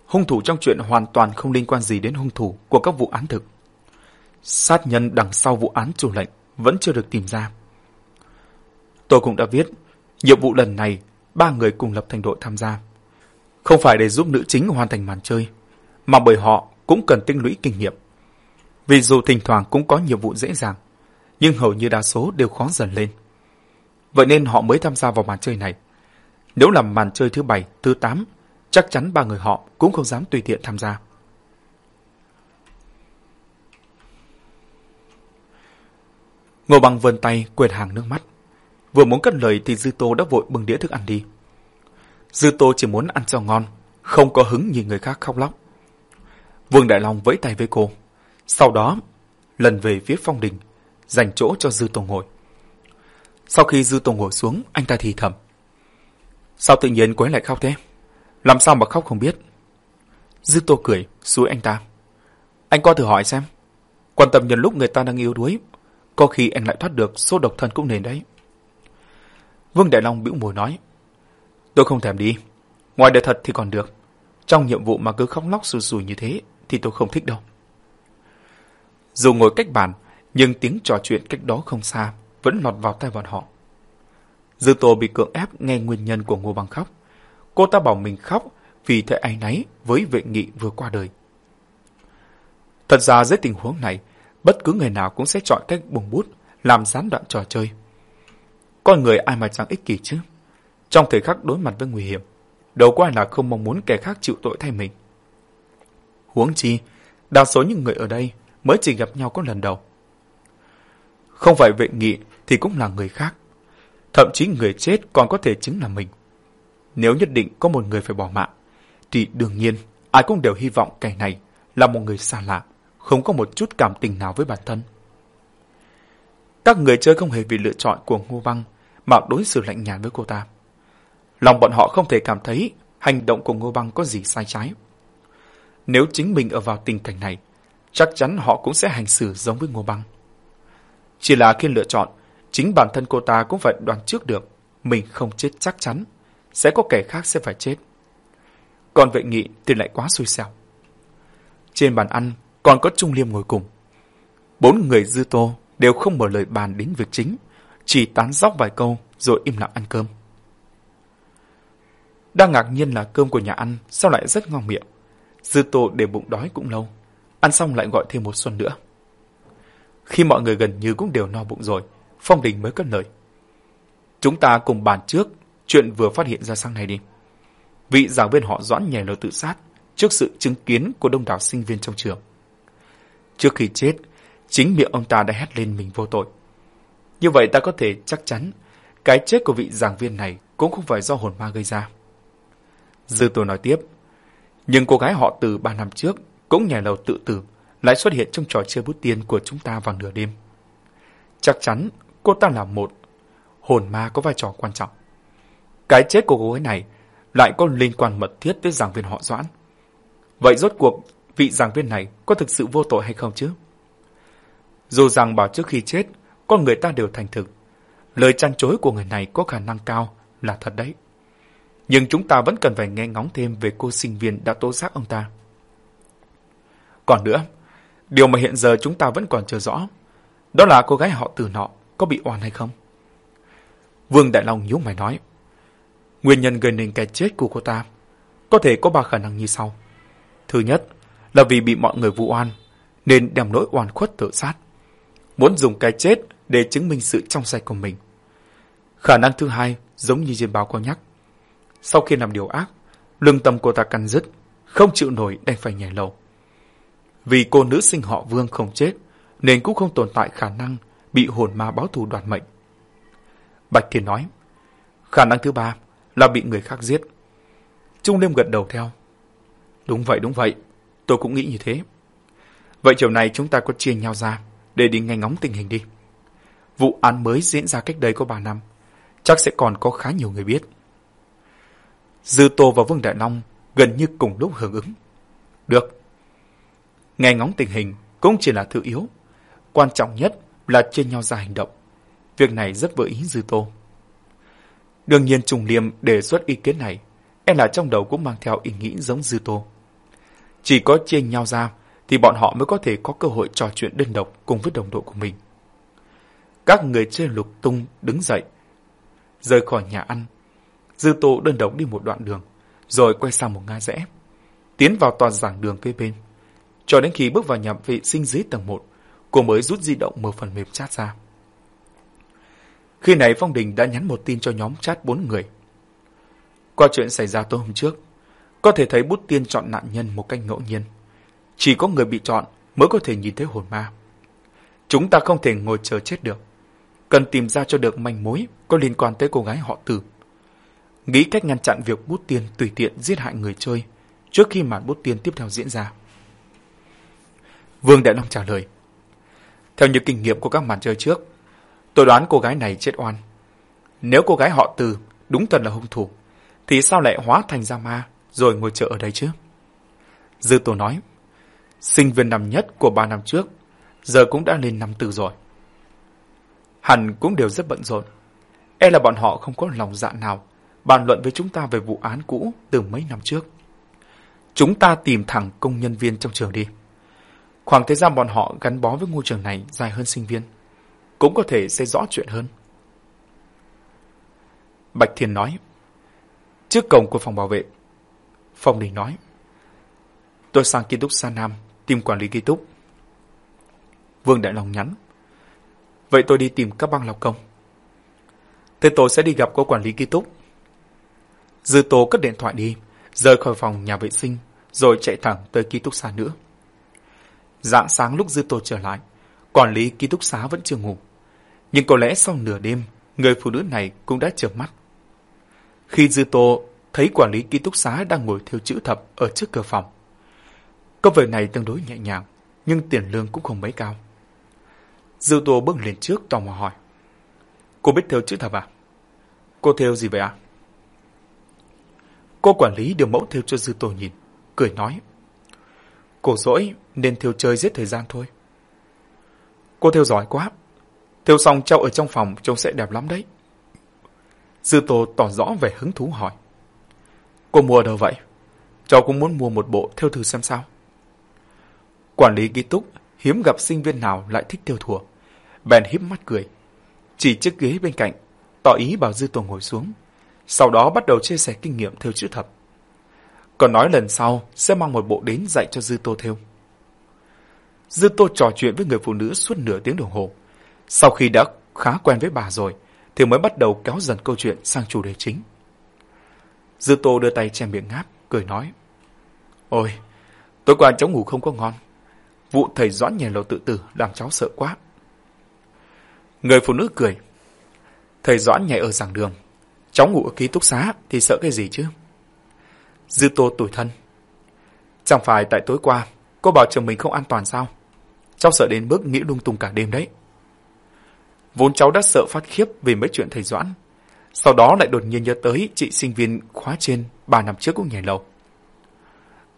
Hung thủ trong chuyện hoàn toàn không liên quan gì đến hung thủ của các vụ án thực. Sát nhân đằng sau vụ án chủ lệnh vẫn chưa được tìm ra. Tôi cũng đã viết, nhiệm vụ lần này ba người cùng lập thành đội tham gia. Không phải để giúp nữ chính hoàn thành màn chơi, mà bởi họ cũng cần tinh lũy kinh nghiệm. Vì dù thỉnh thoảng cũng có nhiệm vụ dễ dàng, nhưng hầu như đa số đều khó dần lên. Vậy nên họ mới tham gia vào màn chơi này. Nếu làm màn chơi thứ bảy, thứ tám, chắc chắn ba người họ cũng không dám tùy tiện tham gia. Ngô bằng vươn tay quệt hàng nước mắt. Vừa muốn cất lời thì Dư Tô đã vội bưng đĩa thức ăn đi. Dư Tô chỉ muốn ăn cho ngon, không có hứng nhìn người khác khóc lóc. Vương Đại Long vẫy tay với cô. Sau đó, lần về phía phong đình, dành chỗ cho Dư Tô ngồi. Sau khi Dư Tô ngồi xuống, anh ta thì thầm. Sao tự nhiên cô ấy lại khóc thế? Làm sao mà khóc không biết? Dư Tô cười, xúi anh ta. Anh qua thử hỏi xem. Quan tâm nhân lúc người ta đang yêu đuối, có khi anh lại thoát được số độc thân cũng nên đấy. Vương Đại Long bĩu môi nói, tôi không thèm đi, ngoài đời thật thì còn được, trong nhiệm vụ mà cứ khóc lóc sùi sùi như thế thì tôi không thích đâu. Dù ngồi cách bàn, nhưng tiếng trò chuyện cách đó không xa vẫn lọt vào tai bọn họ. Dư Tô bị cưỡng ép nghe nguyên nhân của Ngô Bằng khóc. Cô ta bảo mình khóc vì thấy áy náy với vệ nghị vừa qua đời. Thật ra dưới tình huống này, bất cứ người nào cũng sẽ chọn cách bùng bút, làm gián đoạn trò chơi. Con người ai mà chẳng ích kỷ chứ? Trong thời khắc đối mặt với nguy hiểm, đâu có ai là không mong muốn kẻ khác chịu tội thay mình. Huống chi, đa số những người ở đây mới chỉ gặp nhau có lần đầu. Không phải vệ nghị thì cũng là người khác. Thậm chí người chết còn có thể chính là mình. Nếu nhất định có một người phải bỏ mạng, thì đương nhiên ai cũng đều hy vọng kẻ này là một người xa lạ, không có một chút cảm tình nào với bản thân. Các người chơi không hề vì lựa chọn của Ngô Băng mà đối xử lạnh nhạt với cô ta. Lòng bọn họ không thể cảm thấy hành động của Ngô Băng có gì sai trái. Nếu chính mình ở vào tình cảnh này, chắc chắn họ cũng sẽ hành xử giống với Ngô Băng. Chỉ là khi lựa chọn, chính bản thân cô ta cũng phải đoán trước được mình không chết chắc chắn, sẽ có kẻ khác sẽ phải chết. Còn vệ nghị thì lại quá xui xẻo. Trên bàn ăn còn có Trung Liêm ngồi cùng. Bốn người dư tô đều không mở lời bàn đến việc chính, chỉ tán dóc vài câu rồi im lặng ăn cơm. Đang ngạc nhiên là cơm của nhà ăn sao lại rất ngon miệng. Dư tô để bụng đói cũng lâu, ăn xong lại gọi thêm một xuân nữa. Khi mọi người gần như cũng đều no bụng rồi, Phong Đình mới cất lời. Chúng ta cùng bàn trước chuyện vừa phát hiện ra sang này đi. Vị giảng viên họ doãn nhảy lầu tự sát trước sự chứng kiến của đông đảo sinh viên trong trường. Trước khi chết, chính miệng ông ta đã hét lên mình vô tội. Như vậy ta có thể chắc chắn cái chết của vị giảng viên này cũng không phải do hồn ma gây ra. Dư tôi nói tiếp, nhưng cô gái họ từ ba năm trước cũng nhảy lầu tự tử lại xuất hiện trong trò chơi bút tiên của chúng ta vào nửa đêm. Chắc chắn cô ta là một hồn ma có vai trò quan trọng. Cái chết của cô ấy này lại có liên quan mật thiết với giảng viên họ Doãn. Vậy rốt cuộc vị giảng viên này có thực sự vô tội hay không chứ? Dù rằng bảo trước khi chết, con người ta đều thành thực. Lời chăn chối của người này có khả năng cao là thật đấy. Nhưng chúng ta vẫn cần phải nghe ngóng thêm về cô sinh viên đã tố giác ông ta. Còn nữa, điều mà hiện giờ chúng ta vẫn còn chưa rõ, đó là cô gái họ từ nọ có bị oan hay không? Vương Đại Long nhúng mày nói, nguyên nhân gây nên cái chết của cô ta có thể có ba khả năng như sau. Thứ nhất là vì bị mọi người vu oan, nên đem nỗi oan khuất tự sát. Muốn dùng cái chết để chứng minh sự trong sạch của mình. Khả năng thứ hai giống như trên báo có nhắc. Sau khi làm điều ác, lương tâm cô ta căn dứt, không chịu nổi đành phải nhảy lầu. Vì cô nữ sinh họ Vương không chết, nên cũng không tồn tại khả năng bị hồn ma báo thù đoạt mệnh. Bạch Thiên nói, khả năng thứ ba là bị người khác giết. Trung Liêm gật đầu theo. Đúng vậy, đúng vậy, tôi cũng nghĩ như thế. Vậy chiều này chúng ta có chia nhau ra để đi nghe ngóng tình hình đi. Vụ án mới diễn ra cách đây có 3 năm, chắc sẽ còn có khá nhiều người biết. Dư Tô và Vương Đại Long gần như cùng lúc hưởng ứng. Được. Nghe ngóng tình hình cũng chỉ là thứ yếu. Quan trọng nhất là chia nhau ra hành động. Việc này rất vừa ý Dư Tô. Đương nhiên Trùng Liêm đề xuất ý kiến này, em là trong đầu cũng mang theo ý nghĩ giống Dư Tô. Chỉ có chia nhau ra thì bọn họ mới có thể có cơ hội trò chuyện đơn độc cùng với đồng đội của mình. Các người chơi lục tung đứng dậy, rời khỏi nhà ăn. Dư Tô đơn độc đi một đoạn đường, rồi quay sang một ngã rẽ, tiến vào toàn giảng đường kế bên. Cho đến khi bước vào nhà vệ sinh dưới tầng 1, cô mới rút di động mở phần mềm chat ra. Khi này Phong Đình đã nhắn một tin cho nhóm chat bốn người. Qua chuyện xảy ra tối hôm trước, có thể thấy bút tiên chọn nạn nhân một cách ngẫu nhiên. Chỉ có người bị chọn mới có thể nhìn thấy hồn ma. Chúng ta không thể ngồi chờ chết được. Cần tìm ra cho được manh mối có liên quan tới cô gái họ tử. Nghĩ cách ngăn chặn việc bút tiên tùy tiện giết hại người chơi trước khi màn bút tiên tiếp theo diễn ra. Vương Đại Long trả lời. Theo như kinh nghiệm của các màn chơi trước, tôi đoán cô gái này chết oan. Nếu cô gái họ từ đúng thật là hung thủ, thì sao lại hóa thành ra ma rồi ngồi chờ ở đây chứ? Dư tổ nói, sinh viên năm nhất của ba năm trước, giờ cũng đã lên năm tư rồi. hẳn cũng đều rất bận rộn. E là bọn họ không có lòng dạ nào bàn luận với chúng ta về vụ án cũ từ mấy năm trước. Chúng ta tìm thẳng công nhân viên trong trường đi. Khoảng thời gian bọn họ gắn bó với ngôi trường này dài hơn sinh viên. Cũng có thể sẽ rõ chuyện hơn. Bạch Thiên nói. Trước cổng của phòng bảo vệ. Phong Đình nói. Tôi sang ký túc Sa Nam tìm quản lý ký túc. Vương Đại Long nhắn. Vậy tôi đi tìm các băng lọc công. Thế tôi sẽ đi gặp cô quản lý ký túc. Dư tố cất điện thoại đi, rời khỏi phòng nhà vệ sinh, rồi chạy thẳng tới ký túc xá nữa. Dạng sáng lúc Dư Tô trở lại, quản lý ký túc xá vẫn chưa ngủ. Nhưng có lẽ sau nửa đêm, người phụ nữ này cũng đã chợp mắt. Khi Dư Tô thấy quản lý ký túc xá đang ngồi theo chữ thập ở trước cửa phòng. Công việc này tương đối nhẹ nhàng, nhưng tiền lương cũng không mấy cao. Dư Tô bước lên trước tò mò hỏi. Cô biết theo chữ thập à? Cô theo gì vậy ạ? À? Cô quản lý đưa mẫu theo cho Dư Tô nhìn, cười nói. Cô dỗi nên theo chơi giết thời gian thôi. Cô theo giỏi quá. Theo xong treo ở trong phòng trông sẽ đẹp lắm đấy. Dư Tô tỏ rõ vẻ hứng thú hỏi. Cô mua đâu vậy? Cháu cũng muốn mua một bộ theo thử xem sao. Quản lý ký túc hiếm gặp sinh viên nào lại thích theo thùa. Bèn híp mắt cười. Chỉ chiếc ghế bên cạnh, tỏ ý bảo Dư Tô ngồi xuống. Sau đó bắt đầu chia sẻ kinh nghiệm theo chữ thập. Còn nói lần sau sẽ mang một bộ đến dạy cho Dư Tô theo. Dư Tô trò chuyện với người phụ nữ suốt nửa tiếng đồng hồ. Sau khi đã khá quen với bà rồi, thì mới bắt đầu kéo dần câu chuyện sang chủ đề chính. Dư Tô đưa tay che miệng ngáp, cười nói. Ôi, tối qua cháu ngủ không có ngon. Vụ thầy Doãn nhảy lầu tự tử làm cháu sợ quá. Người phụ nữ cười. Thầy Doãn nhảy ở giảng đường. Cháu ngủ ở ký túc xá thì sợ cái gì chứ? Dư Tô tủi thân. Chẳng phải tại tối qua, cô bảo trường mình không an toàn sao? Cháu sợ đến bước nghĩ lung tung cả đêm đấy. Vốn cháu đã sợ phát khiếp vì mấy chuyện thầy Doãn. Sau đó lại đột nhiên nhớ tới chị sinh viên khóa trên ba năm trước cũng nhảy lầu.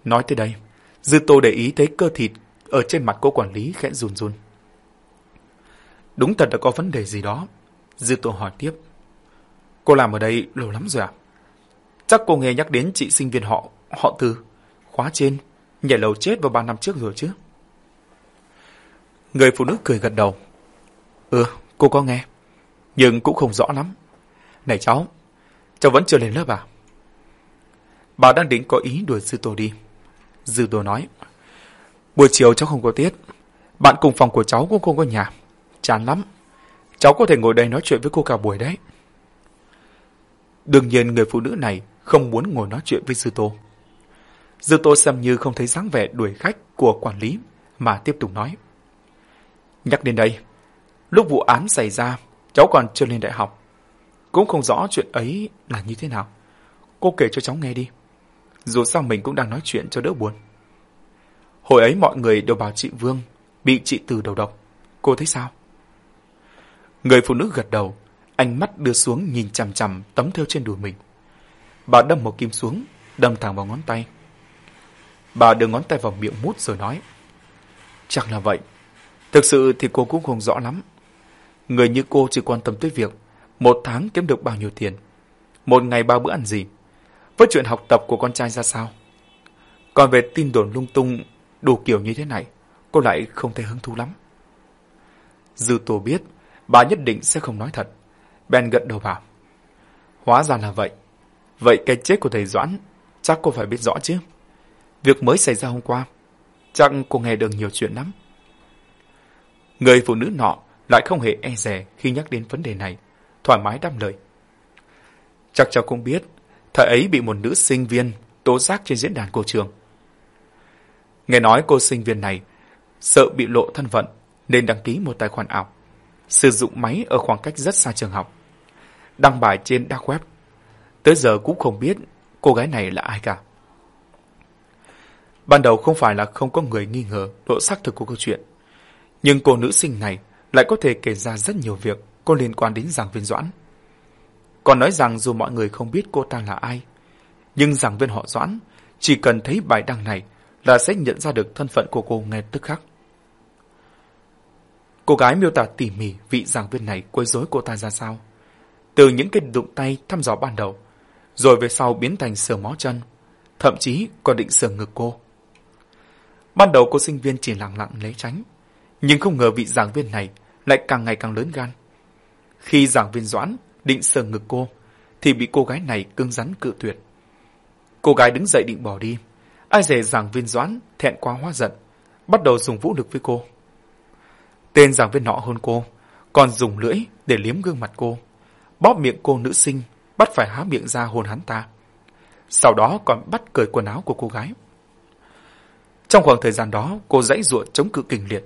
Nói tới đây, Dư Tô để ý thấy cơ thịt ở trên mặt cô quản lý khẽ run run. Đúng thật là có vấn đề gì đó. Dư Tô hỏi tiếp. Cô làm ở đây lâu lắm rồi à? Chắc cô nghe nhắc đến chị sinh viên họ, họ từ, khóa trên, nhảy lầu chết vào ba năm trước rồi chứ. Người phụ nữ cười gật đầu. Ừ, cô có nghe, nhưng cũng không rõ lắm. Này cháu, cháu vẫn chưa lên lớp à? Bà đang định có ý đuổi Dư tổ đi. Dư tổ nói, buổi chiều cháu không có tiết, bạn cùng phòng của cháu cũng không có nhà, chán lắm. Cháu có thể ngồi đây nói chuyện với cô cả buổi đấy. Đương nhiên người phụ nữ này không muốn ngồi nói chuyện với Dư tổ Dư Tô xem như không thấy dáng vẻ đuổi khách của quản lý mà tiếp tục nói. Nhắc đến đây, lúc vụ án xảy ra, cháu còn chưa lên đại học. Cũng không rõ chuyện ấy là như thế nào. Cô kể cho cháu nghe đi. Dù sao mình cũng đang nói chuyện cho đỡ buồn. Hồi ấy mọi người đều bảo chị Vương bị chị Từ đầu độc. Cô thấy sao? Người phụ nữ gật đầu, ánh mắt đưa xuống nhìn chằm chằm tấm theo trên đùi mình. Bà đâm một kim xuống, đâm thẳng vào ngón tay. Bà đưa ngón tay vào miệng mút rồi nói. Chắc là vậy. Thực sự thì cô cũng không rõ lắm. Người như cô chỉ quan tâm tới việc một tháng kiếm được bao nhiêu tiền, một ngày bao bữa ăn gì, với chuyện học tập của con trai ra sao. Còn về tin đồn lung tung đủ kiểu như thế này, cô lại không thấy hứng thú lắm. Dư tổ biết, bà nhất định sẽ không nói thật. Ben gật đầu bảo Hóa ra là vậy. Vậy cái chết của thầy Doãn, chắc cô phải biết rõ chứ. Việc mới xảy ra hôm qua, chắc cô nghe được nhiều chuyện lắm. Người phụ nữ nọ lại không hề e rè khi nhắc đến vấn đề này, thoải mái đáp lời. Chắc cháu cũng biết, thời ấy bị một nữ sinh viên tố giác trên diễn đàn của trường. Nghe nói cô sinh viên này sợ bị lộ thân phận nên đăng ký một tài khoản ảo, sử dụng máy ở khoảng cách rất xa trường học, đăng bài trên dark web. Tới giờ cũng không biết cô gái này là ai cả. Ban đầu không phải là không có người nghi ngờ độ xác thực của câu chuyện, nhưng cô nữ sinh này lại có thể kể ra rất nhiều việc có liên quan đến giảng viên Doãn. Còn nói rằng dù mọi người không biết cô ta là ai, nhưng giảng viên họ Doãn chỉ cần thấy bài đăng này là sẽ nhận ra được thân phận của cô ngay tức khắc. Cô gái miêu tả tỉ mỉ vị giảng viên này quấy rối cô ta ra sao. Từ những cái đụng tay thăm dò ban đầu, rồi về sau biến thành sờ mó chân, thậm chí còn định sờ ngực cô. Ban đầu cô sinh viên chỉ lặng lặng lấy tránh, nhưng không ngờ vị giảng viên này lại càng ngày càng lớn gan. Khi giảng viên Doãn định sờ ngực cô, thì bị cô gái này cứng rắn cự tuyệt. Cô gái đứng dậy định bỏ đi, ai dè giảng viên Doãn thẹn quá hóa giận, bắt đầu dùng vũ lực với cô. Tên giảng viên nọ hơn cô, còn dùng lưỡi để liếm gương mặt cô, bóp miệng cô nữ sinh, bắt phải há miệng ra hôn hắn ta. Sau đó còn bắt cởi quần áo của cô gái. Trong khoảng thời gian đó, cô dãy ruột chống cự kình liệt.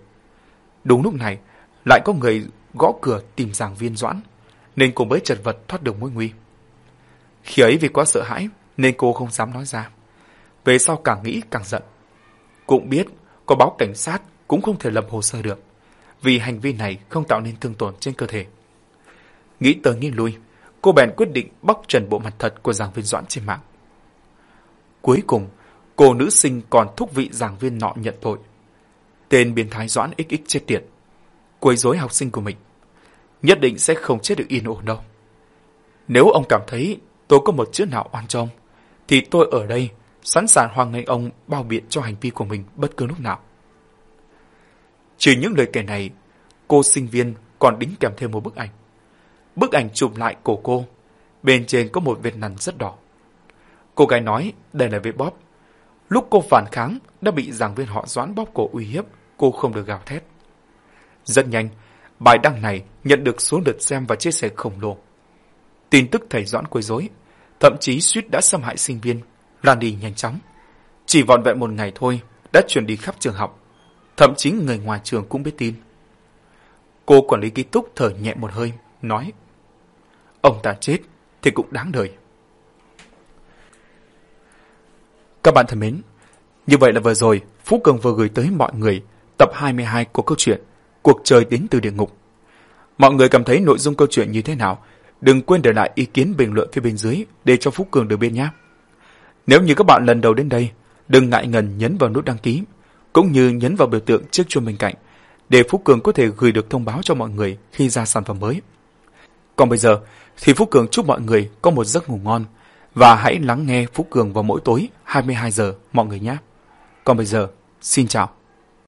Đúng lúc này, lại có người gõ cửa tìm giảng viên Doãn, nên cô mới chật vật thoát được mối nguy. Khi ấy vì quá sợ hãi, nên cô không dám nói ra. Về sau càng nghĩ càng giận. Cũng biết có báo cảnh sát cũng không thể lập hồ sơ được, vì hành vi này không tạo nên thương tổn trên cơ thể. Nghĩ tới nghĩ lui, cô bèn quyết định bóc trần bộ mặt thật của giảng viên Doãn trên mạng. Cuối cùng, cô nữ sinh còn thúc vị giảng viên nọ nhận tội. Tên biến thái Doãn XX chết tiệt, quấy rối học sinh của mình. Nhất định sẽ không chết được yên ổn đâu. Nếu ông cảm thấy tôi có một chữ nào oan trong, thì tôi ở đây sẵn sàng hoan nghênh ông bao biện cho hành vi của mình bất cứ lúc nào. Chỉ những lời kể này, cô sinh viên còn đính kèm thêm một bức ảnh. Bức ảnh chụp lại cổ cô, bên trên có một vết nằn rất đỏ. Cô gái nói đây là vết bóp. Lúc cô phản kháng đã bị giảng viên họ doãn bóp cổ uy hiếp, cô không được gào thét. Rất nhanh, bài đăng này nhận được số lượt xem và chia sẻ khổng lồ. Tin tức thầy doãn quấy rối, thậm chí suýt đã xâm hại sinh viên, lan đi nhanh chóng. Chỉ vọn vẹn một ngày thôi, đã chuyển đi khắp trường học. Thậm chí người ngoài trường cũng biết tin. Cô quản lý ký túc thở nhẹ một hơi, nói Ông ta chết thì cũng đáng đời. Các bạn thân mến, như vậy là vừa rồi Phú Cường vừa gửi tới mọi người tập 22 của câu chuyện Cuộc trời đến từ địa ngục. Mọi người cảm thấy nội dung câu chuyện như thế nào? Đừng quên để lại ý kiến bình luận phía bên dưới để cho Phú Cường được biết nhé. Nếu như các bạn lần đầu đến đây, đừng ngại ngần nhấn vào nút đăng ký, cũng như nhấn vào biểu tượng chiếc chuông bên cạnh, để Phú Cường có thể gửi được thông báo cho mọi người khi ra sản phẩm mới. Còn bây giờ thì Phú Cường chúc mọi người có một giấc ngủ ngon và hãy lắng nghe Phú Cường vào mỗi tối 22 giờ mọi người nhé. Còn bây giờ, xin chào.